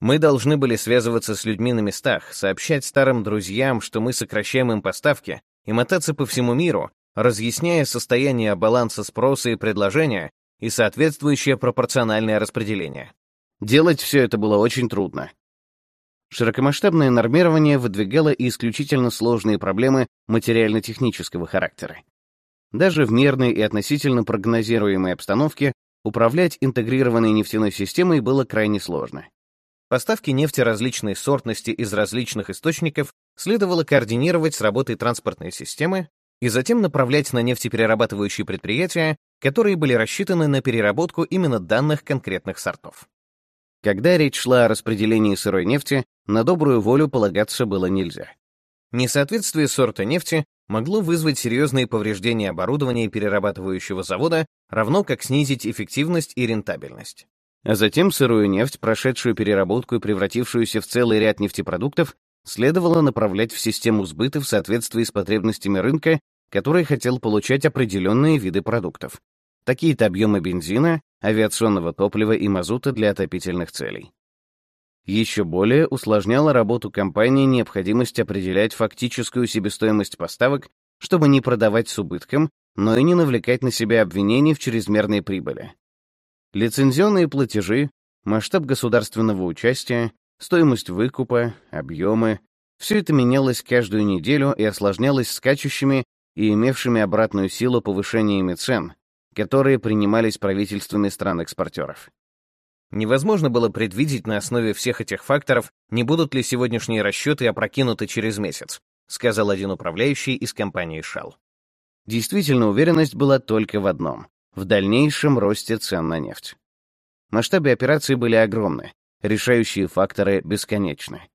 Мы должны были связываться с людьми на местах, сообщать старым друзьям, что мы сокращаем им поставки, и мотаться по всему миру, разъясняя состояние баланса спроса и предложения и соответствующее пропорциональное распределение. Делать все это было очень трудно. Широкомасштабное нормирование выдвигало и исключительно сложные проблемы материально-технического характера. Даже в мирной и относительно прогнозируемой обстановке управлять интегрированной нефтяной системой было крайне сложно. Поставки нефти различной сортности из различных источников следовало координировать с работой транспортной системы и затем направлять на нефтеперерабатывающие предприятия, которые были рассчитаны на переработку именно данных конкретных сортов. Когда речь шла о распределении сырой нефти, на добрую волю полагаться было нельзя. Несоответствие сорта нефти могло вызвать серьезные повреждения оборудования перерабатывающего завода, равно как снизить эффективность и рентабельность. А затем сырую нефть, прошедшую переработку и превратившуюся в целый ряд нефтепродуктов, следовало направлять в систему сбыта в соответствии с потребностями рынка, который хотел получать определенные виды продуктов. Такие-то объемы бензина, авиационного топлива и мазута для отопительных целей. Еще более усложняла работу компании необходимость определять фактическую себестоимость поставок, чтобы не продавать с убытком, но и не навлекать на себя обвинений в чрезмерной прибыли. Лицензионные платежи, масштаб государственного участия, стоимость выкупа, объемы — все это менялось каждую неделю и осложнялось скачущими и имевшими обратную силу повышениями цен, которые принимались правительствами стран-экспортеров. Невозможно было предвидеть на основе всех этих факторов, не будут ли сегодняшние расчеты опрокинуты через месяц, сказал один управляющий из компании Shell. Действительно, уверенность была только в одном — в дальнейшем росте цен на нефть. Масштабы операции были огромны, решающие факторы бесконечны.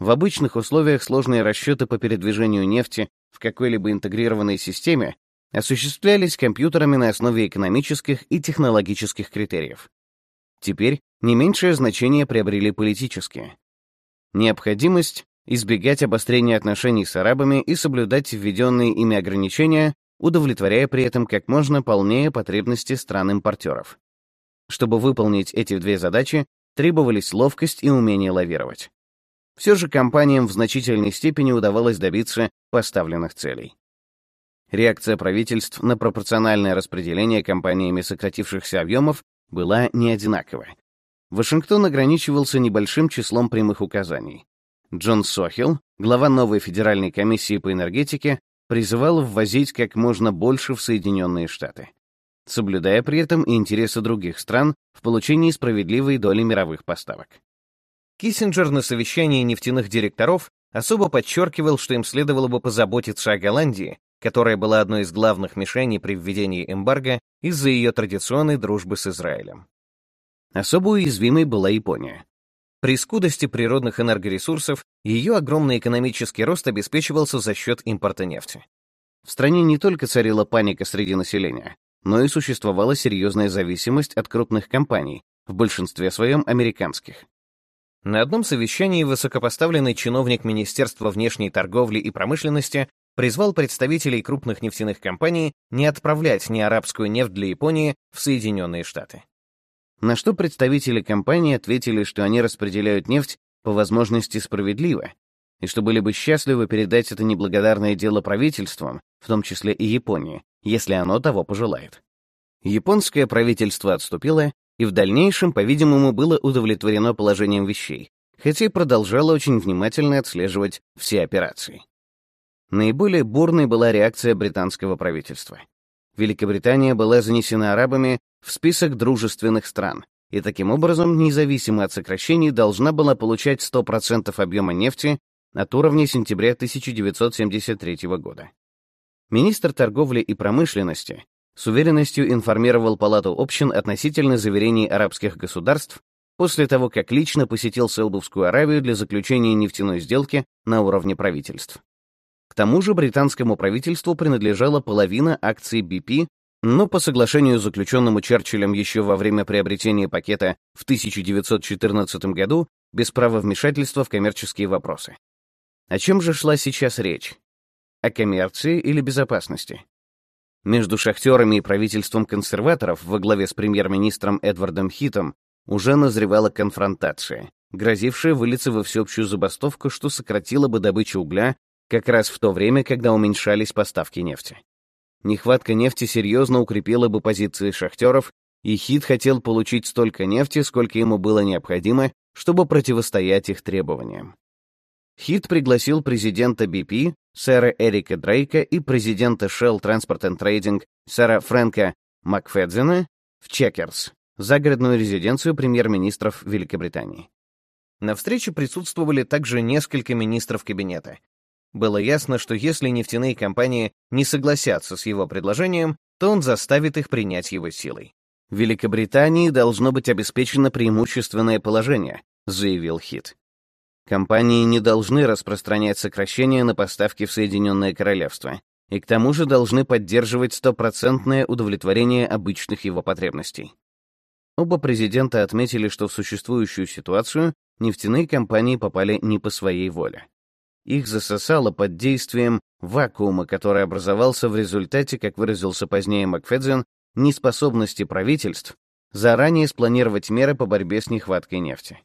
В обычных условиях сложные расчеты по передвижению нефти в какой-либо интегрированной системе осуществлялись компьютерами на основе экономических и технологических критериев. Теперь не меньшее значение приобрели политические. Необходимость избегать обострения отношений с арабами и соблюдать введенные ими ограничения, удовлетворяя при этом как можно полнее потребности стран-импортеров. Чтобы выполнить эти две задачи, требовались ловкость и умение лавировать. Все же компаниям в значительной степени удавалось добиться поставленных целей. Реакция правительств на пропорциональное распределение компаниями сократившихся объемов была не одинакова. Вашингтон ограничивался небольшим числом прямых указаний. Джон Сохил, глава новой федеральной комиссии по энергетике, призывал ввозить как можно больше в Соединенные Штаты, соблюдая при этом и интересы других стран в получении справедливой доли мировых поставок. Киссинджер на совещании нефтяных директоров особо подчеркивал, что им следовало бы позаботиться о Голландии, которая была одной из главных мишеней при введении эмбарго из-за ее традиционной дружбы с Израилем. Особо уязвимой была Япония. При скудости природных энергоресурсов ее огромный экономический рост обеспечивался за счет импорта нефти. В стране не только царила паника среди населения, но и существовала серьезная зависимость от крупных компаний, в большинстве своем американских. На одном совещании высокопоставленный чиновник Министерства внешней торговли и промышленности призвал представителей крупных нефтяных компаний не отправлять ни арабскую нефть для Японии в Соединенные Штаты. На что представители компании ответили, что они распределяют нефть по возможности справедливо, и что были бы счастливы передать это неблагодарное дело правительствам, в том числе и Японии, если оно того пожелает. Японское правительство отступило и в дальнейшем, по-видимому, было удовлетворено положением вещей, хотя и продолжало очень внимательно отслеживать все операции. Наиболее бурной была реакция британского правительства. Великобритания была занесена арабами в список дружественных стран, и таким образом, независимо от сокращений, должна была получать 100% объема нефти от уровня сентября 1973 года. Министр торговли и промышленности с уверенностью информировал Палату общин относительно заверений арабских государств после того, как лично посетил Саудовскую Аравию для заключения нефтяной сделки на уровне правительств. К тому же британскому правительству принадлежала половина акций BP, но по соглашению, заключенному Черчиллем еще во время приобретения пакета в 1914 году, без права вмешательства в коммерческие вопросы. О чем же шла сейчас речь? О коммерции или безопасности? Между шахтерами и правительством консерваторов во главе с премьер-министром Эдвардом Хитом уже назревала конфронтация, грозившая вылиться во всеобщую забастовку, что сократило бы добычу угля как раз в то время, когда уменьшались поставки нефти. Нехватка нефти серьезно укрепила бы позиции шахтеров, и Хит хотел получить столько нефти, сколько ему было необходимо, чтобы противостоять их требованиям. Хит пригласил президента BP, сэра Эрика Дрейка и президента Shell Transport and Trading, сэра Фрэнка Макфедзена, в Чекерс, загородную резиденцию премьер-министров Великобритании. На встрече присутствовали также несколько министров кабинета, было ясно, что если нефтяные компании не согласятся с его предложением, то он заставит их принять его силой. «Великобритании должно быть обеспечено преимущественное положение», — заявил Хит. Компании не должны распространять сокращения на поставки в Соединенное Королевство, и к тому же должны поддерживать стопроцентное удовлетворение обычных его потребностей. Оба президента отметили, что в существующую ситуацию нефтяные компании попали не по своей воле. Их засосало под действием вакуума, который образовался в результате, как выразился позднее Макфедзен, неспособности правительств заранее спланировать меры по борьбе с нехваткой нефти.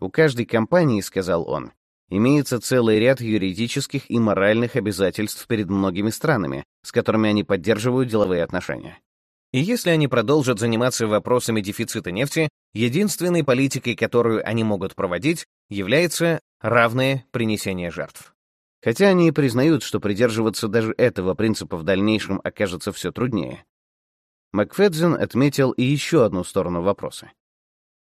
У каждой компании, сказал он, имеется целый ряд юридических и моральных обязательств перед многими странами, с которыми они поддерживают деловые отношения. И если они продолжат заниматься вопросами дефицита нефти, единственной политикой, которую они могут проводить, является равное принесение жертв. Хотя они и признают, что придерживаться даже этого принципа в дальнейшем окажется все труднее. Макфедзен отметил и еще одну сторону вопроса.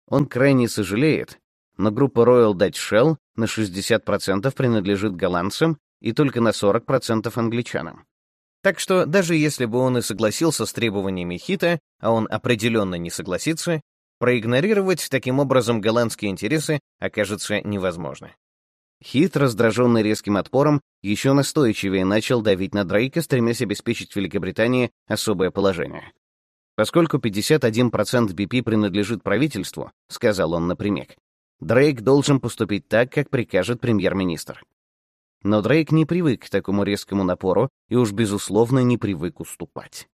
Он крайне сожалеет, но группа Royal Dutch Shell на 60% принадлежит голландцам и только на 40% англичанам. Так что даже если бы он и согласился с требованиями Хита, а он определенно не согласится, проигнорировать таким образом голландские интересы окажется невозможно. Хит, раздраженный резким отпором, еще настойчивее начал давить на Дрейка, стремясь обеспечить Великобритании особое положение. Поскольку 51% BP принадлежит правительству, сказал он напрямик, Дрейк должен поступить так, как прикажет премьер-министр. Но Дрейк не привык к такому резкому напору и уж, безусловно, не привык уступать.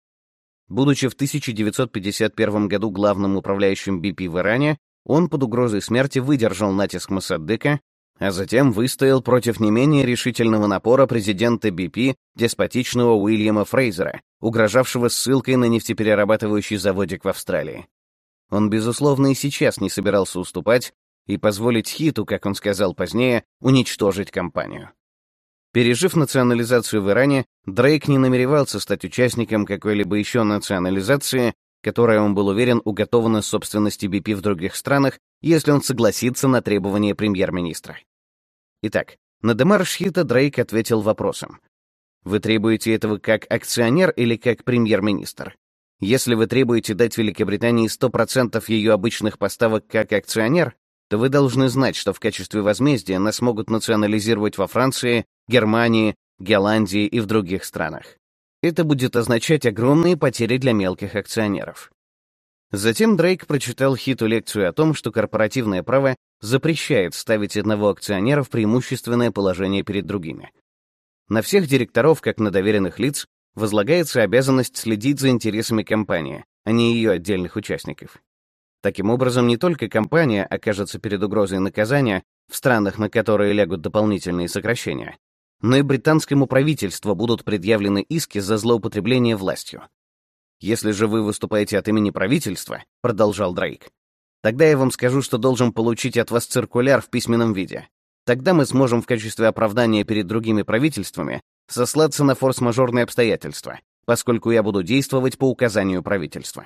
Будучи в 1951 году главным управляющим BP в Иране, он под угрозой смерти выдержал натиск Моссаддека, а затем выстоял против не менее решительного напора президента BP, деспотичного Уильяма Фрейзера, угрожавшего ссылкой на нефтеперерабатывающий заводик в Австралии. Он, безусловно, и сейчас не собирался уступать и позволить Хиту, как он сказал позднее, уничтожить компанию. Пережив национализацию в Иране, Дрейк не намеревался стать участником какой-либо еще национализации, которая, он был уверен, уготована собственности BP в других странах, если он согласится на требования премьер-министра. Итак, на демарш Дрейк ответил вопросом. Вы требуете этого как акционер или как премьер-министр? Если вы требуете дать Великобритании 100% ее обычных поставок как акционер, то вы должны знать, что в качестве возмездия нас могут национализировать во Франции, Германии, Голландии и в других странах. Это будет означать огромные потери для мелких акционеров. Затем Дрейк прочитал Хиту лекцию о том, что корпоративное право запрещает ставить одного акционера в преимущественное положение перед другими. На всех директоров, как на доверенных лиц, возлагается обязанность следить за интересами компании, а не ее отдельных участников. Таким образом, не только компания окажется перед угрозой наказания в странах, на которые лягут дополнительные сокращения, но и британскому правительству будут предъявлены иски за злоупотребление властью. Если же вы выступаете от имени правительства, продолжал Дрейк, тогда я вам скажу, что должен получить от вас циркуляр в письменном виде. Тогда мы сможем в качестве оправдания перед другими правительствами сослаться на форс-мажорные обстоятельства, поскольку я буду действовать по указанию правительства.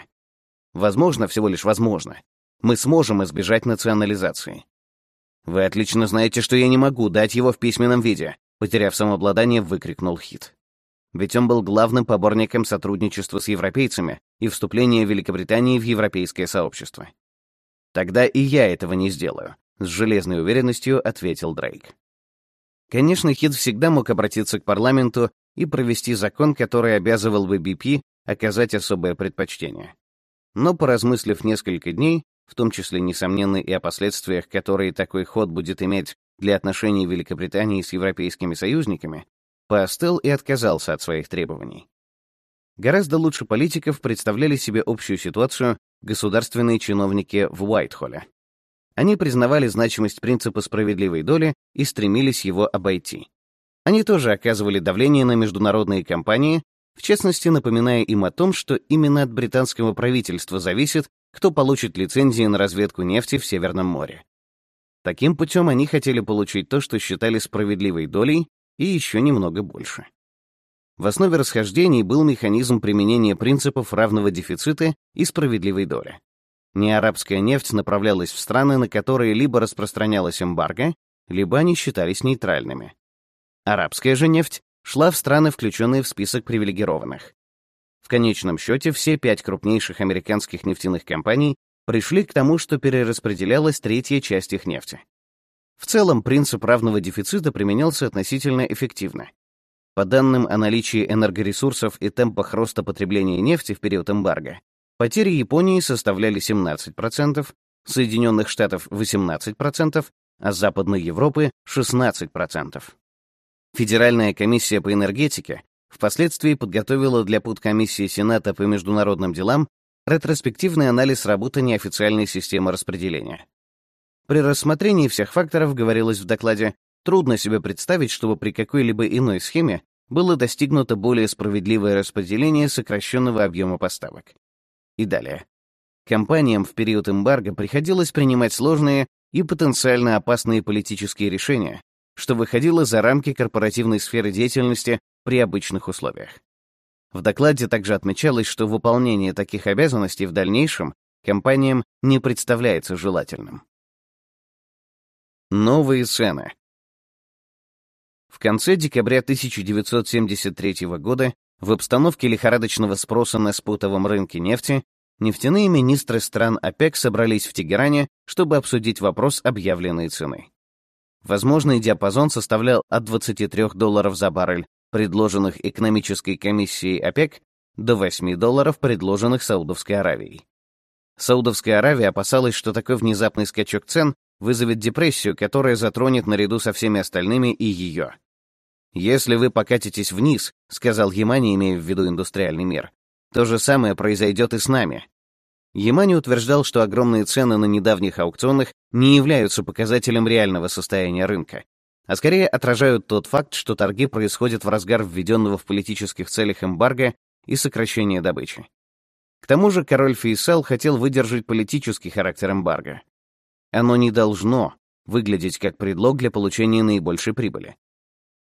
Возможно, всего лишь возможно. Мы сможем избежать национализации. Вы отлично знаете, что я не могу дать его в письменном виде, потеряв самообладание, выкрикнул Хит. Ведь он был главным поборником сотрудничества с европейцами и вступления Великобритании в европейское сообщество. Тогда и я этого не сделаю, с железной уверенностью ответил Дрейк. Конечно, Хит всегда мог обратиться к парламенту и провести закон, который обязывал бы BP оказать особое предпочтение. Но, поразмыслив несколько дней, в том числе, несомненно, и о последствиях, которые такой ход будет иметь для отношений Великобритании с европейскими союзниками, поостыл и отказался от своих требований. Гораздо лучше политиков представляли себе общую ситуацию государственные чиновники в Уайтхолле. Они признавали значимость принципа справедливой доли и стремились его обойти. Они тоже оказывали давление на международные компании, в частности, напоминая им о том, что именно от британского правительства зависит, кто получит лицензии на разведку нефти в Северном море. Таким путем они хотели получить то, что считали справедливой долей, и еще немного больше. В основе расхождений был механизм применения принципов равного дефицита и справедливой доли. Неарабская нефть направлялась в страны, на которые либо распространялась эмбарго, либо они считались нейтральными. Арабская же нефть шла в страны, включенные в список привилегированных. В конечном счете все пять крупнейших американских нефтяных компаний пришли к тому, что перераспределялась третья часть их нефти. В целом, принцип равного дефицита применялся относительно эффективно. По данным о наличии энергоресурсов и темпах роста потребления нефти в период эмбарго, Потери Японии составляли 17%, Соединенных Штатов 18%, а Западной Европы 16%. Федеральная комиссия по энергетике впоследствии подготовила для подкомиссии Сената по международным делам ретроспективный анализ работы неофициальной системы распределения. При рассмотрении всех факторов, говорилось в докладе, трудно себе представить, чтобы при какой-либо иной схеме было достигнуто более справедливое распределение сокращенного объема поставок. И далее. Компаниям в период эмбарго приходилось принимать сложные и потенциально опасные политические решения, что выходило за рамки корпоративной сферы деятельности при обычных условиях. В докладе также отмечалось, что выполнение таких обязанностей в дальнейшем компаниям не представляется желательным. Новые цены. В конце декабря 1973 года в обстановке лихорадочного спроса на спутовом рынке нефти нефтяные министры стран ОПЕК собрались в Тегеране, чтобы обсудить вопрос объявленной цены. Возможный диапазон составлял от 23 долларов за баррель предложенных экономической комиссией ОПЕК, до 8 долларов, предложенных Саудовской Аравией. Саудовская Аравия опасалась, что такой внезапный скачок цен вызовет депрессию, которая затронет наряду со всеми остальными и ее. «Если вы покатитесь вниз», — сказал Ямани, имея в виду индустриальный мир, «то же самое произойдет и с нами». Ямани утверждал, что огромные цены на недавних аукционах не являются показателем реального состояния рынка, а скорее отражают тот факт, что торги происходят в разгар введенного в политических целях эмбарго и сокращения добычи. К тому же король Фейсал хотел выдержать политический характер эмбарго. Оно не должно выглядеть как предлог для получения наибольшей прибыли.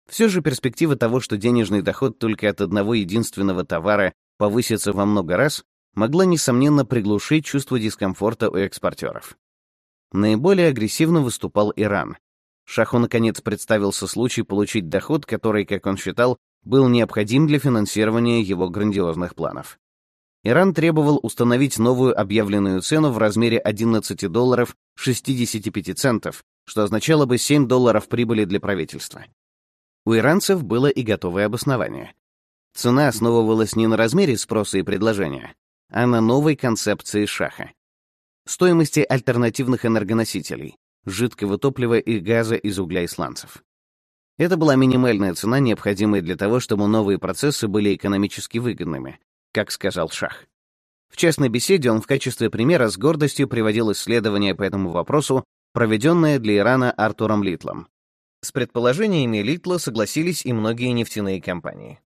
Все же перспектива того, что денежный доход только от одного единственного товара повысится во много раз, могла, несомненно, приглушить чувство дискомфорта у экспортеров. Наиболее агрессивно выступал Иран, Шаху, наконец, представился случай получить доход, который, как он считал, был необходим для финансирования его грандиозных планов. Иран требовал установить новую объявленную цену в размере 11 долларов 65 центов, что означало бы 7 долларов прибыли для правительства. У иранцев было и готовое обоснование. Цена основывалась не на размере спроса и предложения, а на новой концепции шаха. Стоимости альтернативных энергоносителей, жидкого топлива и газа из угля и сланцев. Это была минимальная цена, необходимая для того, чтобы новые процессы были экономически выгодными, как сказал Шах. В частной беседе он в качестве примера с гордостью приводил исследование по этому вопросу, проведенное для Ирана Артуром Литлом. С предположениями Литла согласились и многие нефтяные компании.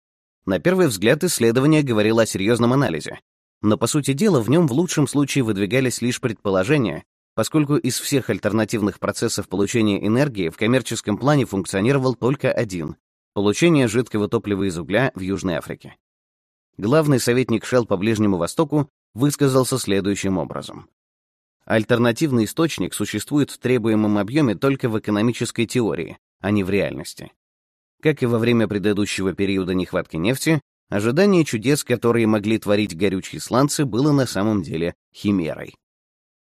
На первый взгляд исследование говорило о серьезном анализе, но по сути дела в нем в лучшем случае выдвигались лишь предположения, поскольку из всех альтернативных процессов получения энергии в коммерческом плане функционировал только один — получение жидкого топлива из угля в Южной Африке. Главный советник Shell по Ближнему Востоку высказался следующим образом. Альтернативный источник существует в требуемом объеме только в экономической теории, а не в реальности. Как и во время предыдущего периода нехватки нефти, ожидание чудес, которые могли творить горючие сланцы, было на самом деле химерой.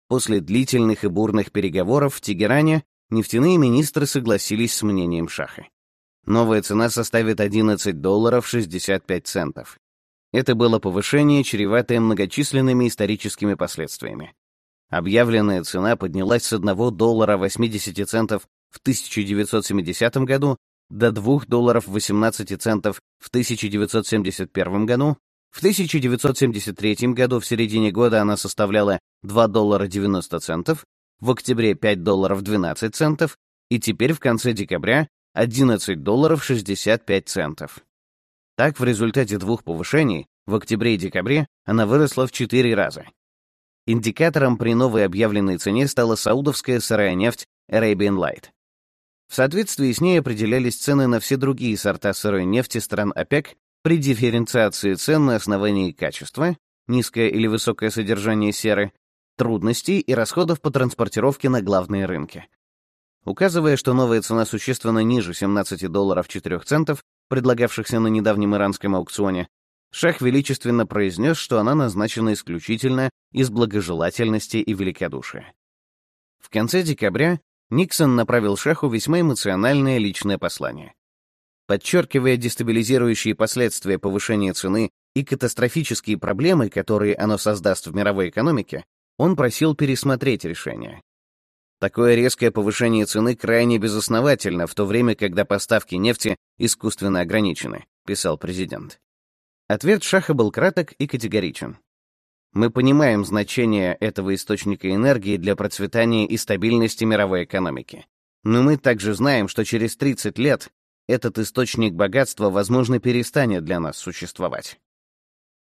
После длительных и бурных переговоров в Тегеране нефтяные министры согласились с мнением Шаха. Новая цена составит 11 долларов 65 центов. Это было повышение, чреватое многочисленными историческими последствиями. Объявленная цена поднялась с 1 доллара 80 центов в 1970 году до 2 долларов 18 центов в 1971 году в 1973 году в середине года она составляла 2 доллара 90 центов, в октябре 5 долларов 12 центов и теперь в конце декабря 11 долларов 65 центов. Так, в результате двух повышений, в октябре и декабре, она выросла в 4 раза. Индикатором при новой объявленной цене стала саудовская сырая нефть Arabian Light. В соответствии с ней определялись цены на все другие сорта сырой нефти стран ОПЕК при дифференциации цен на основании качества, низкое или высокое содержание серы, трудностей и расходов по транспортировке на главные рынки. Указывая, что новая цена существенно ниже 17 долларов 4 центов, предлагавшихся на недавнем иранском аукционе, Шах величественно произнес, что она назначена исключительно из благожелательности и великодушия. В конце декабря Никсон направил Шаху весьма эмоциональное личное послание. Подчеркивая дестабилизирующие последствия повышения цены и катастрофические проблемы, которые оно создаст в мировой экономике, он просил пересмотреть решение. Такое резкое повышение цены крайне безосновательно, в то время, когда поставки нефти искусственно ограничены, писал президент. Ответ Шаха был краток и категоричен. Мы понимаем значение этого источника энергии для процветания и стабильности мировой экономики. Но мы также знаем, что через 30 лет этот источник богатства, возможно, перестанет для нас существовать.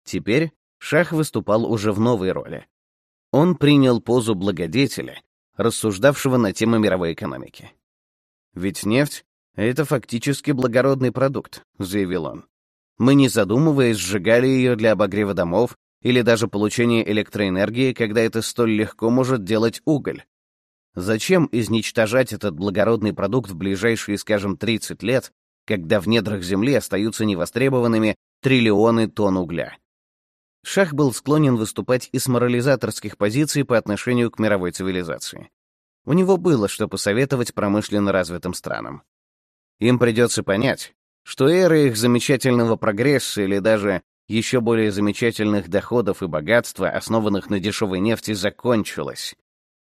Теперь Шах выступал уже в новой роли. Он принял позу благодетеля, рассуждавшего на тему мировой экономики. «Ведь нефть — это фактически благородный продукт», — заявил он. «Мы, не задумываясь, сжигали ее для обогрева домов или даже получения электроэнергии, когда это столь легко может делать уголь. Зачем изничтожать этот благородный продукт в ближайшие, скажем, 30 лет, когда в недрах Земли остаются невостребованными триллионы тонн угля? Шах был склонен выступать из морализаторских позиций по отношению к мировой цивилизации. У него было что посоветовать промышленно развитым странам. Им придется понять, что эра их замечательного прогресса или даже еще более замечательных доходов и богатства, основанных на дешевой нефти, закончилась.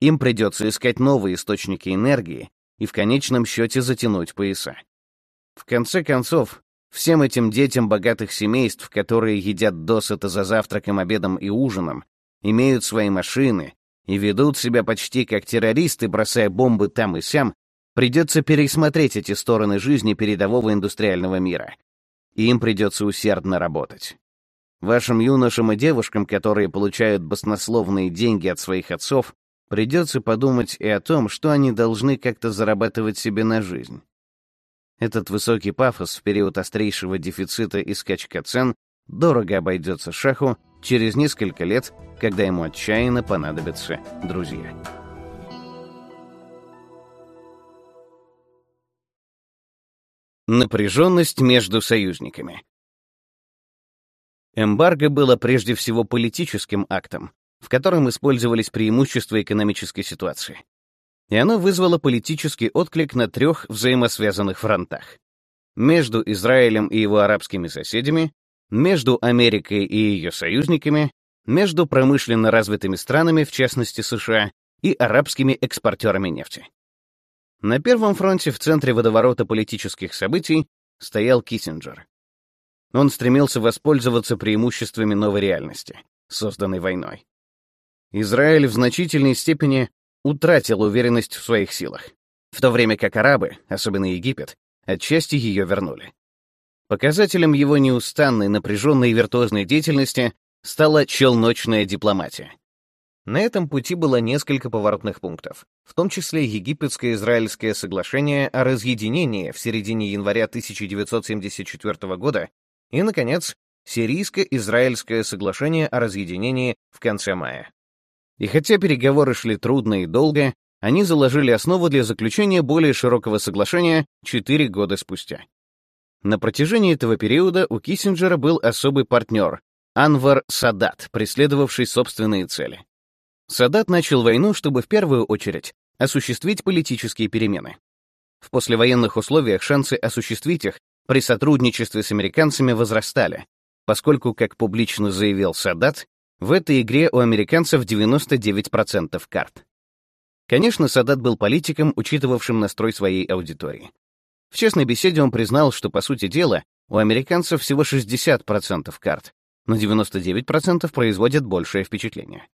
Им придется искать новые источники энергии и в конечном счете затянуть пояса. В конце концов, всем этим детям богатых семейств, которые едят досыта за завтраком, обедом и ужином, имеют свои машины и ведут себя почти как террористы, бросая бомбы там и сям, придется пересмотреть эти стороны жизни передового индустриального мира и им придется усердно работать. Вашим юношам и девушкам, которые получают баснословные деньги от своих отцов, придется подумать и о том, что они должны как-то зарабатывать себе на жизнь. Этот высокий пафос в период острейшего дефицита и скачка цен дорого обойдется шаху через несколько лет, когда ему отчаянно понадобятся друзья. Напряженность между союзниками. Эмбарго было прежде всего политическим актом, в котором использовались преимущества экономической ситуации. И оно вызвало политический отклик на трех взаимосвязанных фронтах. Между Израилем и его арабскими соседями, между Америкой и ее союзниками, между промышленно развитыми странами, в частности США, и арабскими экспортерами нефти. На первом фронте в центре водоворота политических событий стоял Киссинджер. Он стремился воспользоваться преимуществами новой реальности, созданной войной. Израиль в значительной степени утратил уверенность в своих силах, в то время как арабы, особенно Египет, отчасти ее вернули. Показателем его неустанной, напряженной и виртуозной деятельности стала челночная дипломатия. На этом пути было несколько поворотных пунктов, в том числе египетско-израильское соглашение о разъединении в середине января 1974 года и, наконец, сирийско-израильское соглашение о разъединении в конце мая. И хотя переговоры шли трудно и долго, они заложили основу для заключения более широкого соглашения четыре года спустя. На протяжении этого периода у Киссинджера был особый партнер — Анвар Садат, преследовавший собственные цели. Садат начал войну, чтобы в первую очередь осуществить политические перемены. В послевоенных условиях шансы осуществить их при сотрудничестве с американцами возрастали, поскольку, как публично заявил Садат, в этой игре у американцев 99% карт. Конечно, Садат был политиком, учитывавшим настрой своей аудитории. В честной беседе он признал, что, по сути дела, у американцев всего 60% карт, но 99% производят большее впечатление.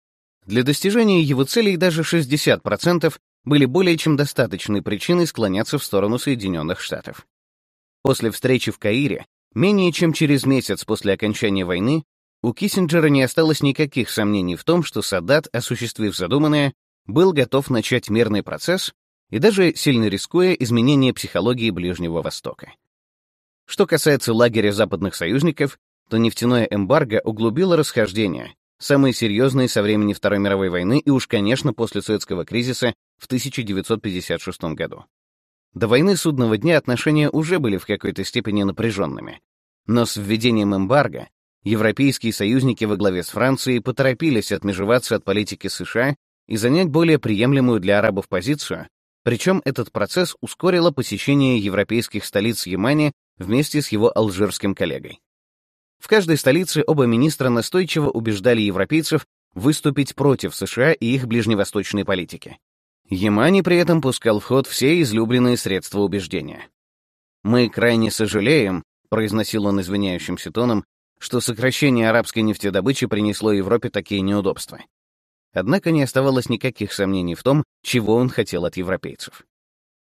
Для достижения его целей даже 60% были более чем достаточной причиной склоняться в сторону Соединенных Штатов. После встречи в Каире, менее чем через месяц после окончания войны, у Киссинджера не осталось никаких сомнений в том, что Саддат, осуществив задуманное, был готов начать мирный процесс и даже сильно рискуя изменение психологии Ближнего Востока. Что касается лагеря западных союзников, то нефтяное эмбарго углубило расхождение, самые серьезные со времени Второй мировой войны и уж, конечно, после Суэцкого кризиса в 1956 году. До войны судного дня отношения уже были в какой-то степени напряженными. Но с введением эмбарго европейские союзники во главе с Францией поторопились отмежеваться от политики США и занять более приемлемую для арабов позицию, причем этот процесс ускорило посещение европейских столиц Ямани вместе с его алжирским коллегой. В каждой столице оба министра настойчиво убеждали европейцев выступить против США и их ближневосточной политики. Ямани при этом пускал в ход все излюбленные средства убеждения. «Мы крайне сожалеем», — произносил он извиняющимся тоном, что сокращение арабской нефтедобычи принесло Европе такие неудобства. Однако не оставалось никаких сомнений в том, чего он хотел от европейцев.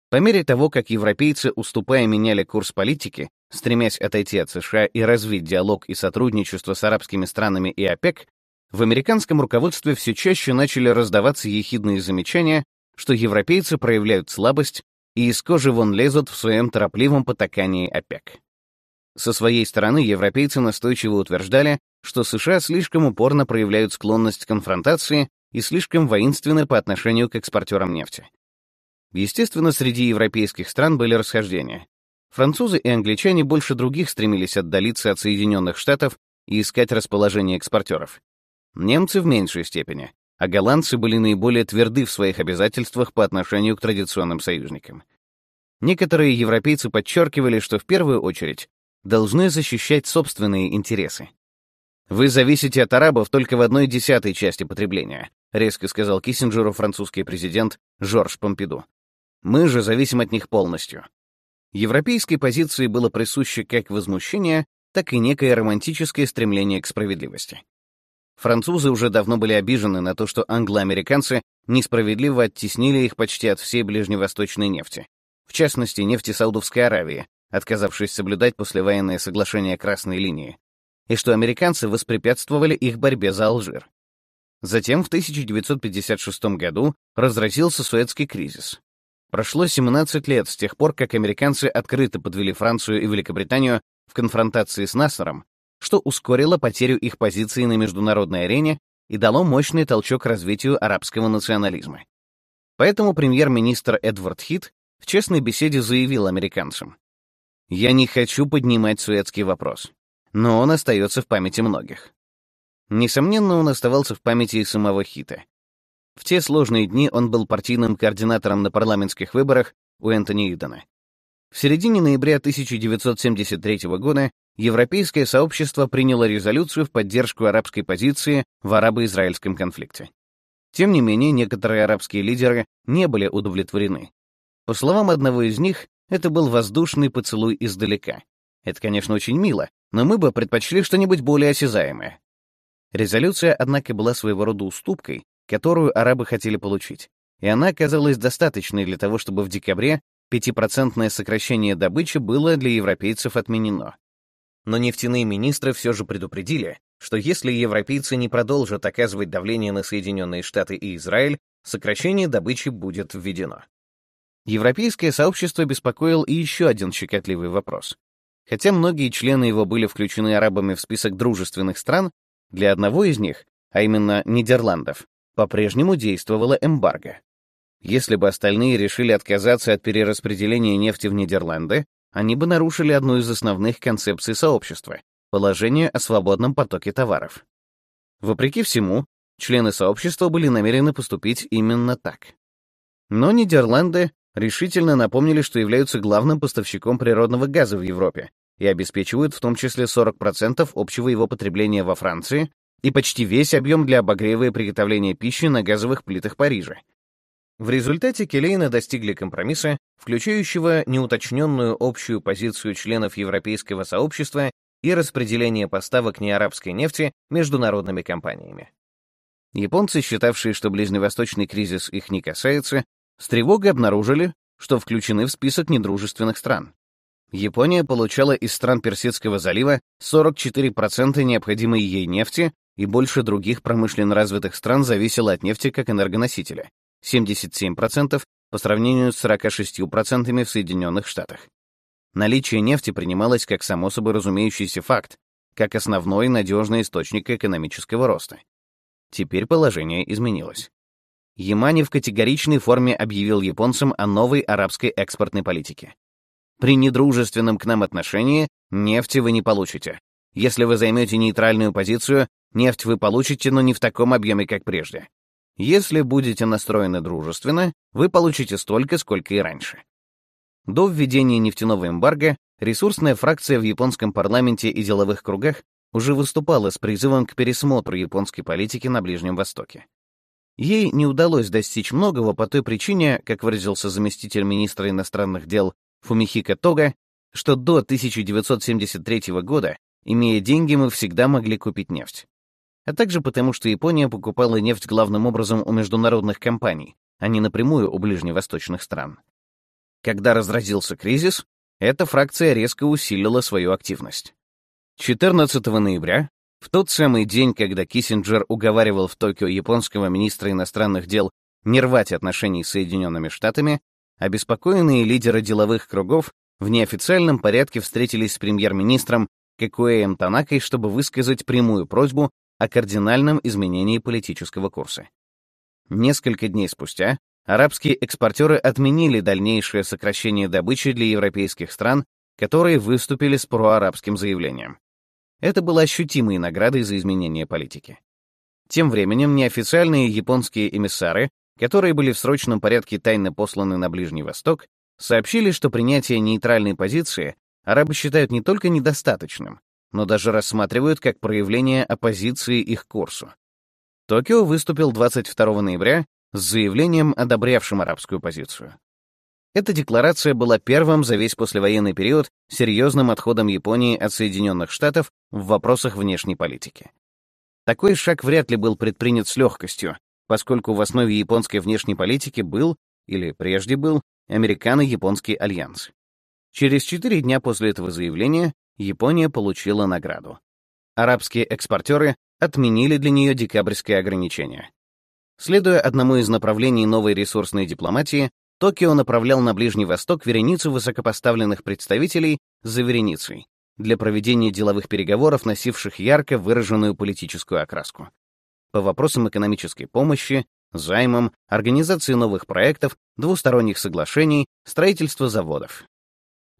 По мере того, как европейцы, уступая, меняли курс политики, стремясь отойти от США и развить диалог и сотрудничество с арабскими странами и ОПЕК, в американском руководстве все чаще начали раздаваться ехидные замечания, что европейцы проявляют слабость и из кожи вон лезут в своем торопливом потакании ОПЕК. Со своей стороны европейцы настойчиво утверждали, что США слишком упорно проявляют склонность к конфронтации и слишком воинственны по отношению к экспортерам нефти. Естественно, среди европейских стран были расхождения. Французы и англичане больше других стремились отдалиться от Соединенных Штатов и искать расположение экспортеров. Немцы в меньшей степени, а голландцы были наиболее тверды в своих обязательствах по отношению к традиционным союзникам. Некоторые европейцы подчеркивали, что в первую очередь должны защищать собственные интересы. «Вы зависите от арабов только в одной десятой части потребления», резко сказал Киссинджеру французский президент Жорж Помпиду. «Мы же зависим от них полностью». Европейской позиции было присуще как возмущение, так и некое романтическое стремление к справедливости. Французы уже давно были обижены на то, что англоамериканцы несправедливо оттеснили их почти от всей ближневосточной нефти, в частности, нефти Саудовской Аравии, отказавшись соблюдать послевоенное соглашение Красной линии, и что американцы воспрепятствовали их борьбе за Алжир. Затем в 1956 году разразился Суэцкий кризис. Прошло 17 лет с тех пор, как американцы открыто подвели Францию и Великобританию в конфронтации с Нассером, что ускорило потерю их позиции на международной арене и дало мощный толчок развитию арабского национализма. Поэтому премьер-министр Эдвард Хит в честной беседе заявил американцам, я не хочу поднимать суэцкий вопрос, но он остается в памяти многих. Несомненно, он оставался в памяти и самого Хита. В те сложные дни он был партийным координатором на парламентских выборах у Энтони Идена. В середине ноября 1973 года Европейское сообщество приняло резолюцию в поддержку арабской позиции в арабо-израильском конфликте. Тем не менее, некоторые арабские лидеры не были удовлетворены. По словам одного из них, это был воздушный поцелуй издалека. Это, конечно, очень мило, но мы бы предпочли что-нибудь более осязаемое. Резолюция, однако, была своего рода уступкой, которую арабы хотели получить, и она оказалась достаточной для того, чтобы в декабре пятипроцентное сокращение добычи было для европейцев отменено. Но нефтяные министры все же предупредили, что если европейцы не продолжат оказывать давление на Соединенные Штаты и Израиль, сокращение добычи будет введено. Европейское сообщество беспокоил и еще один щекотливый вопрос. Хотя многие члены его были включены арабами в список дружественных стран, для одного из них, а именно Нидерландов, по-прежнему действовала эмбарго. Если бы остальные решили отказаться от перераспределения нефти в Нидерланды, они бы нарушили одну из основных концепций сообщества — положение о свободном потоке товаров. Вопреки всему, члены сообщества были намерены поступить именно так. Но Нидерланды решительно напомнили, что являются главным поставщиком природного газа в Европе и обеспечивают в том числе 40% общего его потребления во Франции и почти весь объем для обогрева и приготовления пищи на газовых плитах Парижа. В результате Келейна достигли компромисса, включающего неуточненную общую позицию членов Европейского сообщества и распределение поставок неарабской нефти международными компаниями. Японцы, считавшие, что ближневосточный кризис их не касается, с тревогой обнаружили, что включены в список недружественных стран. Япония получала из стран Персидского залива 44% необходимой ей нефти и больше других промышленно развитых стран зависела от нефти как энергоносителя — 77% по сравнению с 46% в Соединенных Штатах. Наличие нефти принималось как само собой разумеющийся факт, как основной надежный источник экономического роста. Теперь положение изменилось. Ямани в категоричной форме объявил японцам о новой арабской экспортной политике. При недружественном к нам отношении нефти вы не получите. Если вы займете нейтральную позицию, нефть вы получите, но не в таком объеме, как прежде. Если будете настроены дружественно, вы получите столько, сколько и раньше. До введения нефтяного эмбарго ресурсная фракция в японском парламенте и деловых кругах уже выступала с призывом к пересмотру японской политики на Ближнем Востоке. Ей не удалось достичь многого по той причине, как выразился заместитель министра иностранных дел Фумихика Тога, что до 1973 года, имея деньги, мы всегда могли купить нефть. А также потому, что Япония покупала нефть главным образом у международных компаний, а не напрямую у ближневосточных стран. Когда разразился кризис, эта фракция резко усилила свою активность. 14 ноября, в тот самый день, когда Киссинджер уговаривал в Токио японского министра иностранных дел не рвать отношений с Соединенными Штатами, обеспокоенные лидеры деловых кругов в неофициальном порядке встретились с премьер-министром Кекуэем Танакой, чтобы высказать прямую просьбу о кардинальном изменении политического курса. Несколько дней спустя арабские экспортеры отменили дальнейшее сокращение добычи для европейских стран, которые выступили с проарабским заявлением. Это было ощутимой наградой за изменение политики. Тем временем неофициальные японские эмиссары, которые были в срочном порядке тайно посланы на Ближний Восток, сообщили, что принятие нейтральной позиции арабы считают не только недостаточным, но даже рассматривают как проявление оппозиции их курсу. Токио выступил 22 ноября с заявлением, одобрявшим арабскую позицию. Эта декларация была первым за весь послевоенный период серьезным отходом Японии от Соединенных Штатов в вопросах внешней политики. Такой шаг вряд ли был предпринят с легкостью, поскольку в основе японской внешней политики был, или прежде был, американо-японский альянс. Через четыре дня после этого заявления Япония получила награду. Арабские экспортеры отменили для нее декабрьское ограничение. Следуя одному из направлений новой ресурсной дипломатии, Токио направлял на Ближний Восток вереницу высокопоставленных представителей за вереницей для проведения деловых переговоров, носивших ярко выраженную политическую окраску. По вопросам экономической помощи, займам, организации новых проектов, двусторонних соглашений, строительства заводов.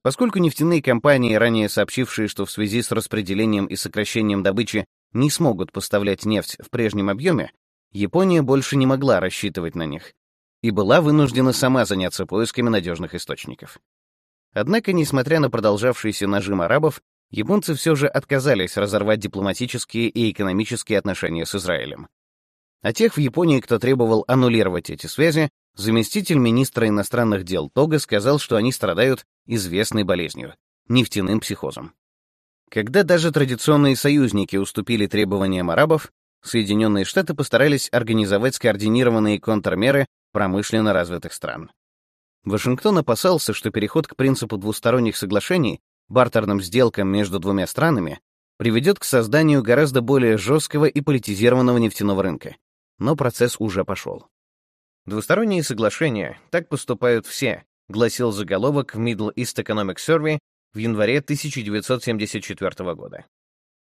Поскольку нефтяные компании, ранее сообщившие, что в связи с распределением и сокращением добычи не смогут поставлять нефть в прежнем объеме, Япония больше не могла рассчитывать на них, и была вынуждена сама заняться поисками надежных источников. Однако, несмотря на продолжавшийся нажим арабов, японцы все же отказались разорвать дипломатические и экономические отношения с Израилем. А тех в Японии, кто требовал аннулировать эти связи, заместитель министра иностранных дел Тога сказал, что они страдают известной болезнью — нефтяным психозом. Когда даже традиционные союзники уступили требованиям арабов, Соединенные Штаты постарались организовать скоординированные контрмеры промышленно развитых стран. Вашингтон опасался, что переход к принципу двусторонних соглашений, бартерным сделкам между двумя странами, приведет к созданию гораздо более жесткого и политизированного нефтяного рынка. Но процесс уже пошел. Двусторонние соглашения, так поступают все, гласил заголовок в Middle East Economic Survey в январе 1974 года.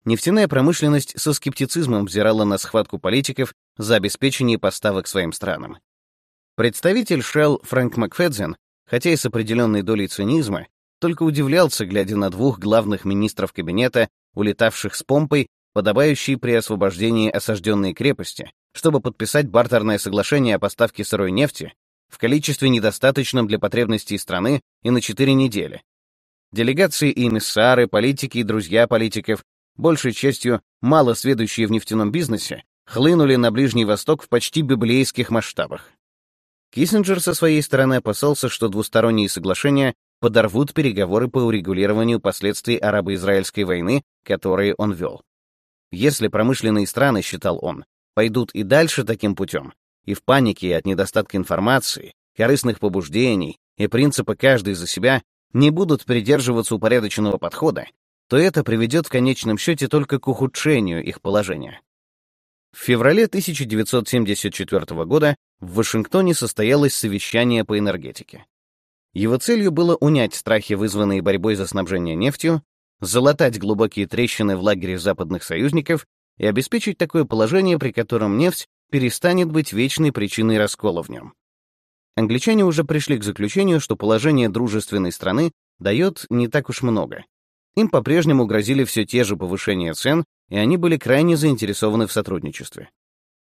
Нефтяная промышленность со скептицизмом взирала на схватку политиков за обеспечение поставок своим странам. Представитель Shell Фрэнк Макфедзен, хотя и с определенной долей цинизма, только удивлялся, глядя на двух главных министров кабинета, улетавших с помпой, подобающей при освобождении осажденной крепости, чтобы подписать бартерное соглашение о поставке сырой нефти в количестве недостаточном для потребностей страны и на четыре недели. Делегации и эмиссары, политики и друзья политиков большей частью мало сведущие в нефтяном бизнесе, хлынули на Ближний Восток в почти библейских масштабах. Киссинджер со своей стороны опасался, что двусторонние соглашения подорвут переговоры по урегулированию последствий арабо-израильской войны, которые он вел. Если промышленные страны, считал он, пойдут и дальше таким путем, и в панике от недостатка информации, корыстных побуждений и принципа «каждый за себя» не будут придерживаться упорядоченного подхода, то это приведет в конечном счете только к ухудшению их положения. В феврале 1974 года в Вашингтоне состоялось совещание по энергетике. Его целью было унять страхи, вызванные борьбой за снабжение нефтью, залатать глубокие трещины в лагере западных союзников и обеспечить такое положение, при котором нефть перестанет быть вечной причиной раскола в нем. Англичане уже пришли к заключению, что положение дружественной страны дает не так уж много, им по-прежнему грозили все те же повышения цен, и они были крайне заинтересованы в сотрудничестве.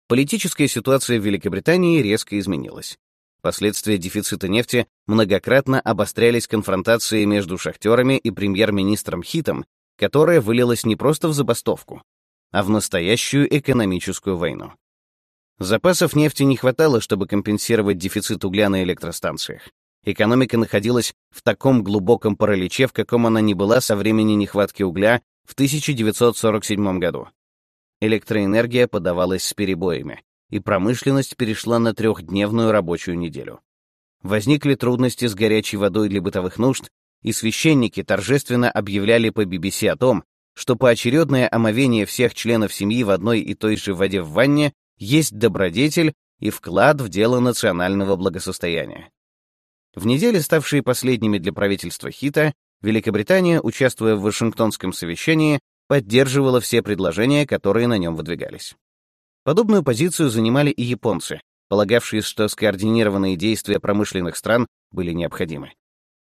Политическая ситуация в Великобритании резко изменилась. Последствия дефицита нефти многократно обострялись конфронтацией между шахтерами и премьер-министром Хитом, которая вылилась не просто в забастовку, а в настоящую экономическую войну. Запасов нефти не хватало, чтобы компенсировать дефицит угля на электростанциях. Экономика находилась в таком глубоком параличе, в каком она не была со времени нехватки угля в 1947 году. Электроэнергия подавалась с перебоями, и промышленность перешла на трехдневную рабочую неделю. Возникли трудности с горячей водой для бытовых нужд, и священники торжественно объявляли по BBC о том, что поочередное омовение всех членов семьи в одной и той же воде в ванне есть добродетель и вклад в дело национального благосостояния. В неделе, ставшие последними для правительства Хита, Великобритания, участвуя в Вашингтонском совещании, поддерживала все предложения, которые на нем выдвигались. Подобную позицию занимали и японцы, полагавшие, что скоординированные действия промышленных стран были необходимы.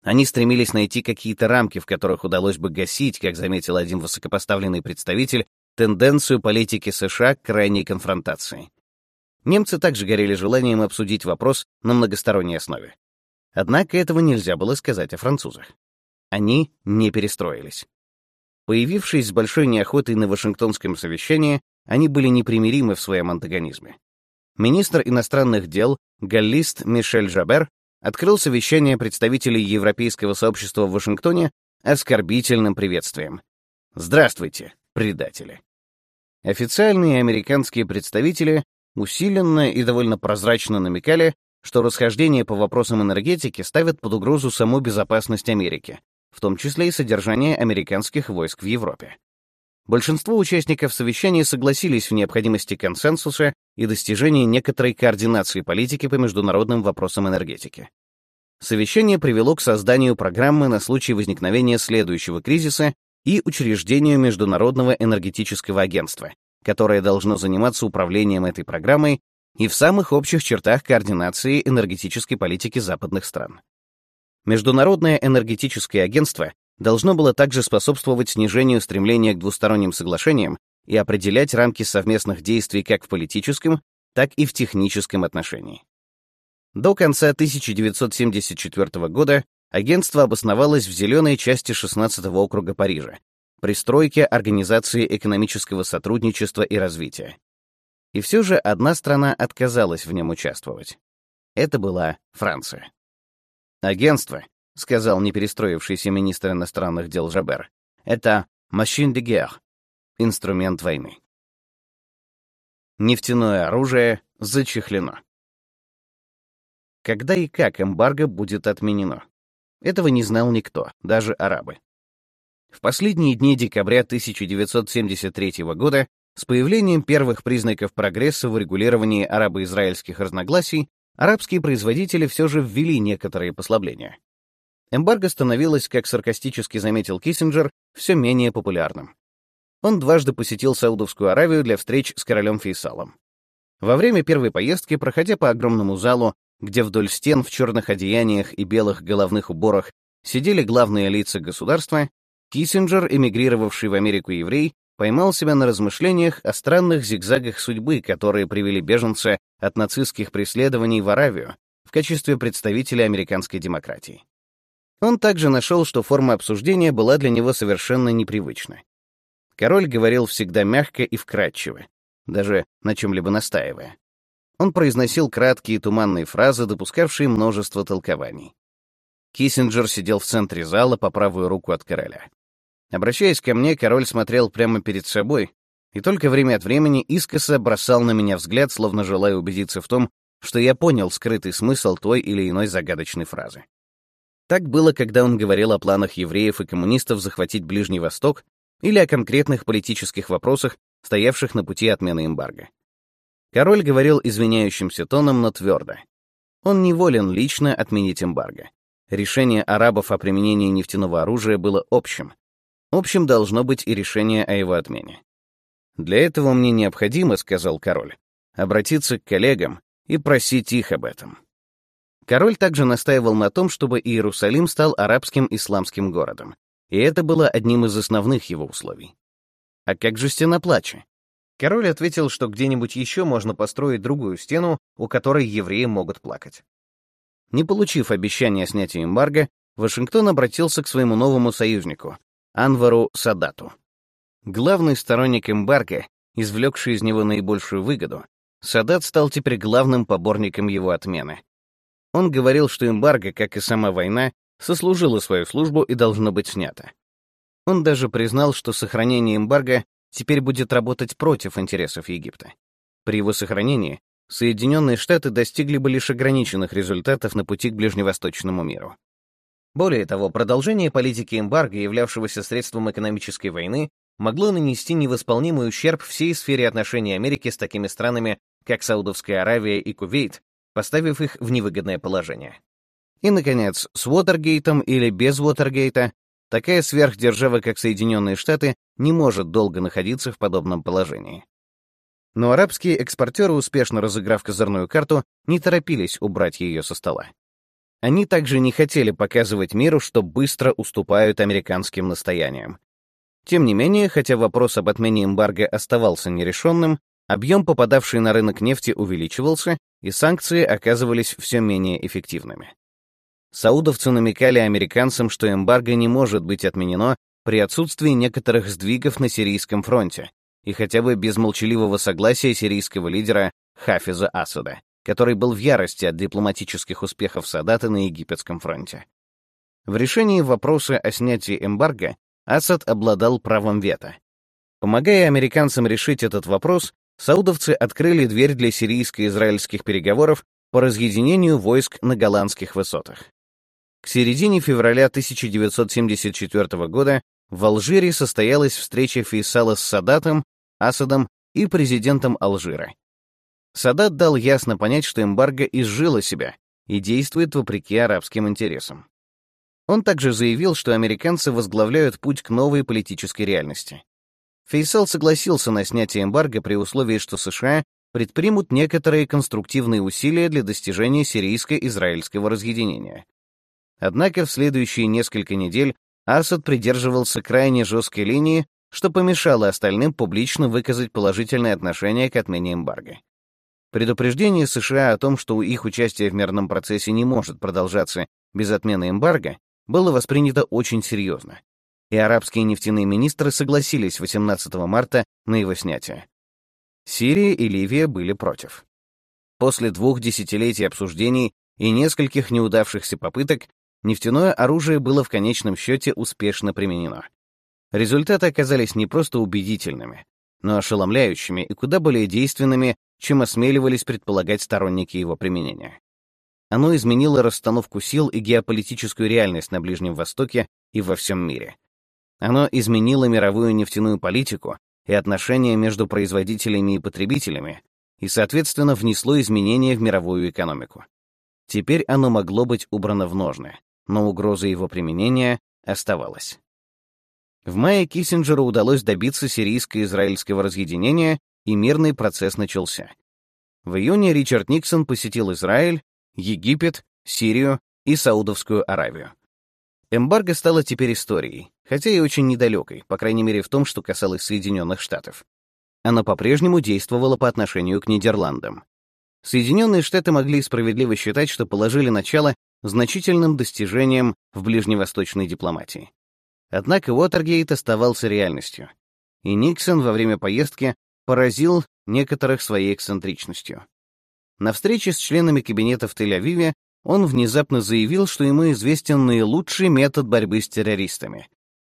Они стремились найти какие-то рамки, в которых удалось бы гасить, как заметил один высокопоставленный представитель, тенденцию политики США к крайней конфронтации. Немцы также горели желанием обсудить вопрос на многосторонней основе. Однако этого нельзя было сказать о французах. Они не перестроились. Появившись с большой неохотой на Вашингтонском совещании, они были непримиримы в своем антагонизме. Министр иностранных дел, галлист Мишель Жабер, открыл совещание представителей Европейского сообщества в Вашингтоне оскорбительным приветствием. «Здравствуйте, предатели!» Официальные американские представители усиленно и довольно прозрачно намекали, что расхождения по вопросам энергетики ставят под угрозу саму безопасность Америки, в том числе и содержание американских войск в Европе. Большинство участников совещания согласились в необходимости консенсуса и достижении некоторой координации политики по международным вопросам энергетики. Совещание привело к созданию программы на случай возникновения следующего кризиса и учреждению Международного энергетического агентства, которое должно заниматься управлением этой программой и в самых общих чертах координации энергетической политики западных стран. Международное энергетическое агентство должно было также способствовать снижению стремления к двусторонним соглашениям и определять рамки совместных действий как в политическом, так и в техническом отношении. До конца 1974 года агентство обосновалось в зеленой части 16-го округа Парижа, при стройке Организации экономического сотрудничества и развития. И все же одна страна отказалась в нем участвовать. Это была Франция. «Агентство», — сказал неперестроившийся министр иностранных дел Жабер, — «это machine de guerre, инструмент войны». Нефтяное оружие зачехлено. Когда и как эмбарго будет отменено? Этого не знал никто, даже арабы. В последние дни декабря 1973 года, с появлением первых признаков прогресса в урегулировании арабо-израильских разногласий, арабские производители все же ввели некоторые послабления. Эмбарго становилось, как саркастически заметил Киссинджер, все менее популярным. Он дважды посетил Саудовскую Аравию для встреч с королем Фейсалом. Во время первой поездки, проходя по огромному залу, где вдоль стен в черных одеяниях и белых головных уборах сидели главные лица государства, Киссинджер, эмигрировавший в Америку еврей, поймал себя на размышлениях о странных зигзагах судьбы, которые привели беженца от нацистских преследований в Аравию в качестве представителя американской демократии. Он также нашел, что форма обсуждения была для него совершенно непривычна. Король говорил всегда мягко и вкратчиво, даже на чем-либо настаивая. Он произносил краткие туманные фразы, допускавшие множество толкований. Киссинджер сидел в центре зала по правую руку от короля. Обращаясь ко мне, король смотрел прямо перед собой и только время от времени искоса бросал на меня взгляд, словно желая убедиться в том, что я понял скрытый смысл той или иной загадочной фразы. Так было, когда он говорил о планах евреев и коммунистов захватить Ближний Восток или о конкретных политических вопросах, стоявших на пути отмены эмбарго. Король говорил извиняющимся тоном, но твердо. Он не волен лично отменить эмбарго. Решение арабов о применении нефтяного оружия было общим, Общим должно быть и решение о его отмене. «Для этого мне необходимо, — сказал король, — обратиться к коллегам и просить их об этом». Король также настаивал на том, чтобы Иерусалим стал арабским исламским городом, и это было одним из основных его условий. А как же стена плача? Король ответил, что где-нибудь еще можно построить другую стену, у которой евреи могут плакать. Не получив обещания о снятии эмбарго, Вашингтон обратился к своему новому союзнику, Анвару Садату. Главный сторонник эмбарго, извлекший из него наибольшую выгоду, Садат стал теперь главным поборником его отмены. Он говорил, что эмбарго, как и сама война, сослужило свою службу и должно быть снято. Он даже признал, что сохранение эмбарго теперь будет работать против интересов Египта. При его сохранении Соединенные Штаты достигли бы лишь ограниченных результатов на пути к ближневосточному миру. Более того, продолжение политики эмбарго, являвшегося средством экономической войны, могло нанести невосполнимый ущерб всей сфере отношений Америки с такими странами, как Саудовская Аравия и Кувейт, поставив их в невыгодное положение. И, наконец, с Уотергейтом или без Уотергейта такая сверхдержава, как Соединенные Штаты, не может долго находиться в подобном положении. Но арабские экспортеры, успешно разыграв козырную карту, не торопились убрать ее со стола. Они также не хотели показывать миру, что быстро уступают американским настояниям. Тем не менее, хотя вопрос об отмене эмбарго оставался нерешенным, объем попадавшей на рынок нефти увеличивался, и санкции оказывались все менее эффективными. Саудовцы намекали американцам, что эмбарго не может быть отменено при отсутствии некоторых сдвигов на Сирийском фронте и хотя бы без молчаливого согласия сирийского лидера Хафиза Асада, который был в ярости от дипломатических успехов Садата на египетском фронте. В решении вопроса о снятии эмбарго Асад обладал правом вето. Помогая американцам решить этот вопрос, саудовцы открыли дверь для сирийско-израильских переговоров по разъединению войск на голландских высотах. К середине февраля 1974 года в Алжире состоялась встреча Фейсала с Садатом, Асадом и президентом Алжира. Садат дал ясно понять, что эмбарго изжило себя и действует вопреки арабским интересам. Он также заявил, что американцы возглавляют путь к новой политической реальности. Фейсал согласился на снятие эмбарго при условии, что США предпримут некоторые конструктивные усилия для достижения сирийско-израильского разъединения. Однако в следующие несколько недель Асад придерживался крайне жесткой линии, что помешало остальным публично выказать положительное отношение к отмене эмбарго. Предупреждение США о том, что их участие в мирном процессе не может продолжаться без отмены эмбарго, было воспринято очень серьезно, и арабские нефтяные министры согласились 18 марта на его снятие. Сирия и Ливия были против. После двух десятилетий обсуждений и нескольких неудавшихся попыток нефтяное оружие было в конечном счете успешно применено. Результаты оказались не просто убедительными, но ошеломляющими и куда более действенными, чем осмеливались предполагать сторонники его применения. Оно изменило расстановку сил и геополитическую реальность на Ближнем Востоке и во всем мире. Оно изменило мировую нефтяную политику и отношения между производителями и потребителями, и, соответственно, внесло изменения в мировую экономику. Теперь оно могло быть убрано в ножны, но угроза его применения оставалась. В мае Киссинджеру удалось добиться сирийско-израильского разъединения, и мирный процесс начался. В июне Ричард Никсон посетил Израиль, Египет, Сирию и Саудовскую Аравию. Эмбарго стало теперь историей, хотя и очень недалекой, по крайней мере в том, что касалось Соединенных Штатов. Оно по-прежнему действовало по отношению к Нидерландам. Соединенные Штаты могли справедливо считать, что положили начало значительным достижениям в ближневосточной дипломатии. Однако Уотергейт оставался реальностью, и Никсон во время поездки поразил некоторых своей эксцентричностью. На встрече с членами кабинета в Тель-Авиве он внезапно заявил, что ему известен наилучший метод борьбы с террористами.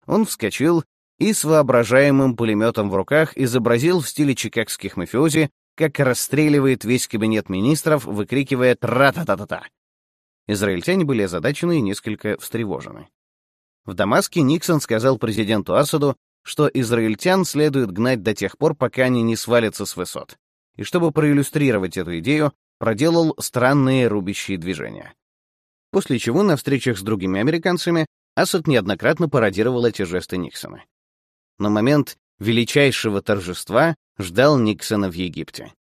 Он вскочил и с воображаемым пулеметом в руках изобразил в стиле чикагских мафиози, как расстреливает весь кабинет министров, выкрикивая «тра-та-та-та-та». Израильтяне были озадачены и несколько встревожены. В Дамаске Никсон сказал президенту Асаду, что израильтян следует гнать до тех пор, пока они не свалятся с высот. И чтобы проиллюстрировать эту идею, проделал странные рубящие движения. После чего на встречах с другими американцами Асад неоднократно пародировал эти жесты Никсона. Но момент величайшего торжества ждал Никсона в Египте.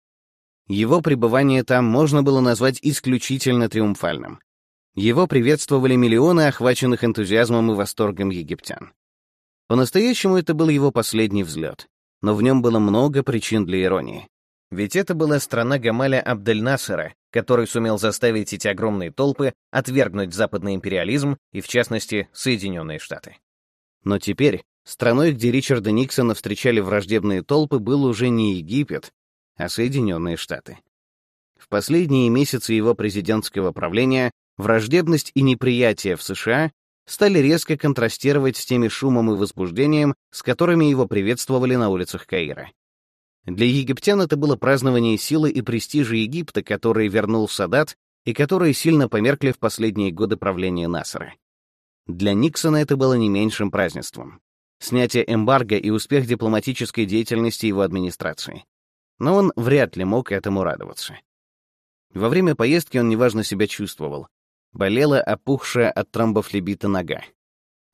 Его пребывание там можно было назвать исключительно триумфальным. Его приветствовали миллионы охваченных энтузиазмом и восторгом египтян. По-настоящему это был его последний взлет, но в нем было много причин для иронии. Ведь это была страна Гамаля Абдель-Насера, который сумел заставить эти огромные толпы отвергнуть западный империализм и, в частности, Соединенные Штаты. Но теперь страной, где Ричарда Никсона встречали враждебные толпы, был уже не Египет, а Соединенные Штаты. В последние месяцы его президентского правления враждебность и неприятие в США стали резко контрастировать с теми шумом и возбуждением, с которыми его приветствовали на улицах Каира. Для египтян это было празднование силы и престижа Египта, который вернул Садат и которые сильно померкли в последние годы правления Насара. Для Никсона это было не меньшим празднеством. Снятие эмбарго и успех дипломатической деятельности его администрации. Но он вряд ли мог этому радоваться. Во время поездки он неважно себя чувствовал. Болела опухшая от тромбофлебита нога.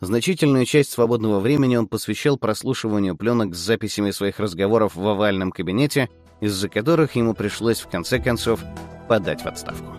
Значительную часть свободного времени он посвящал прослушиванию пленок с записями своих разговоров в овальном кабинете, из-за которых ему пришлось в конце концов подать в отставку.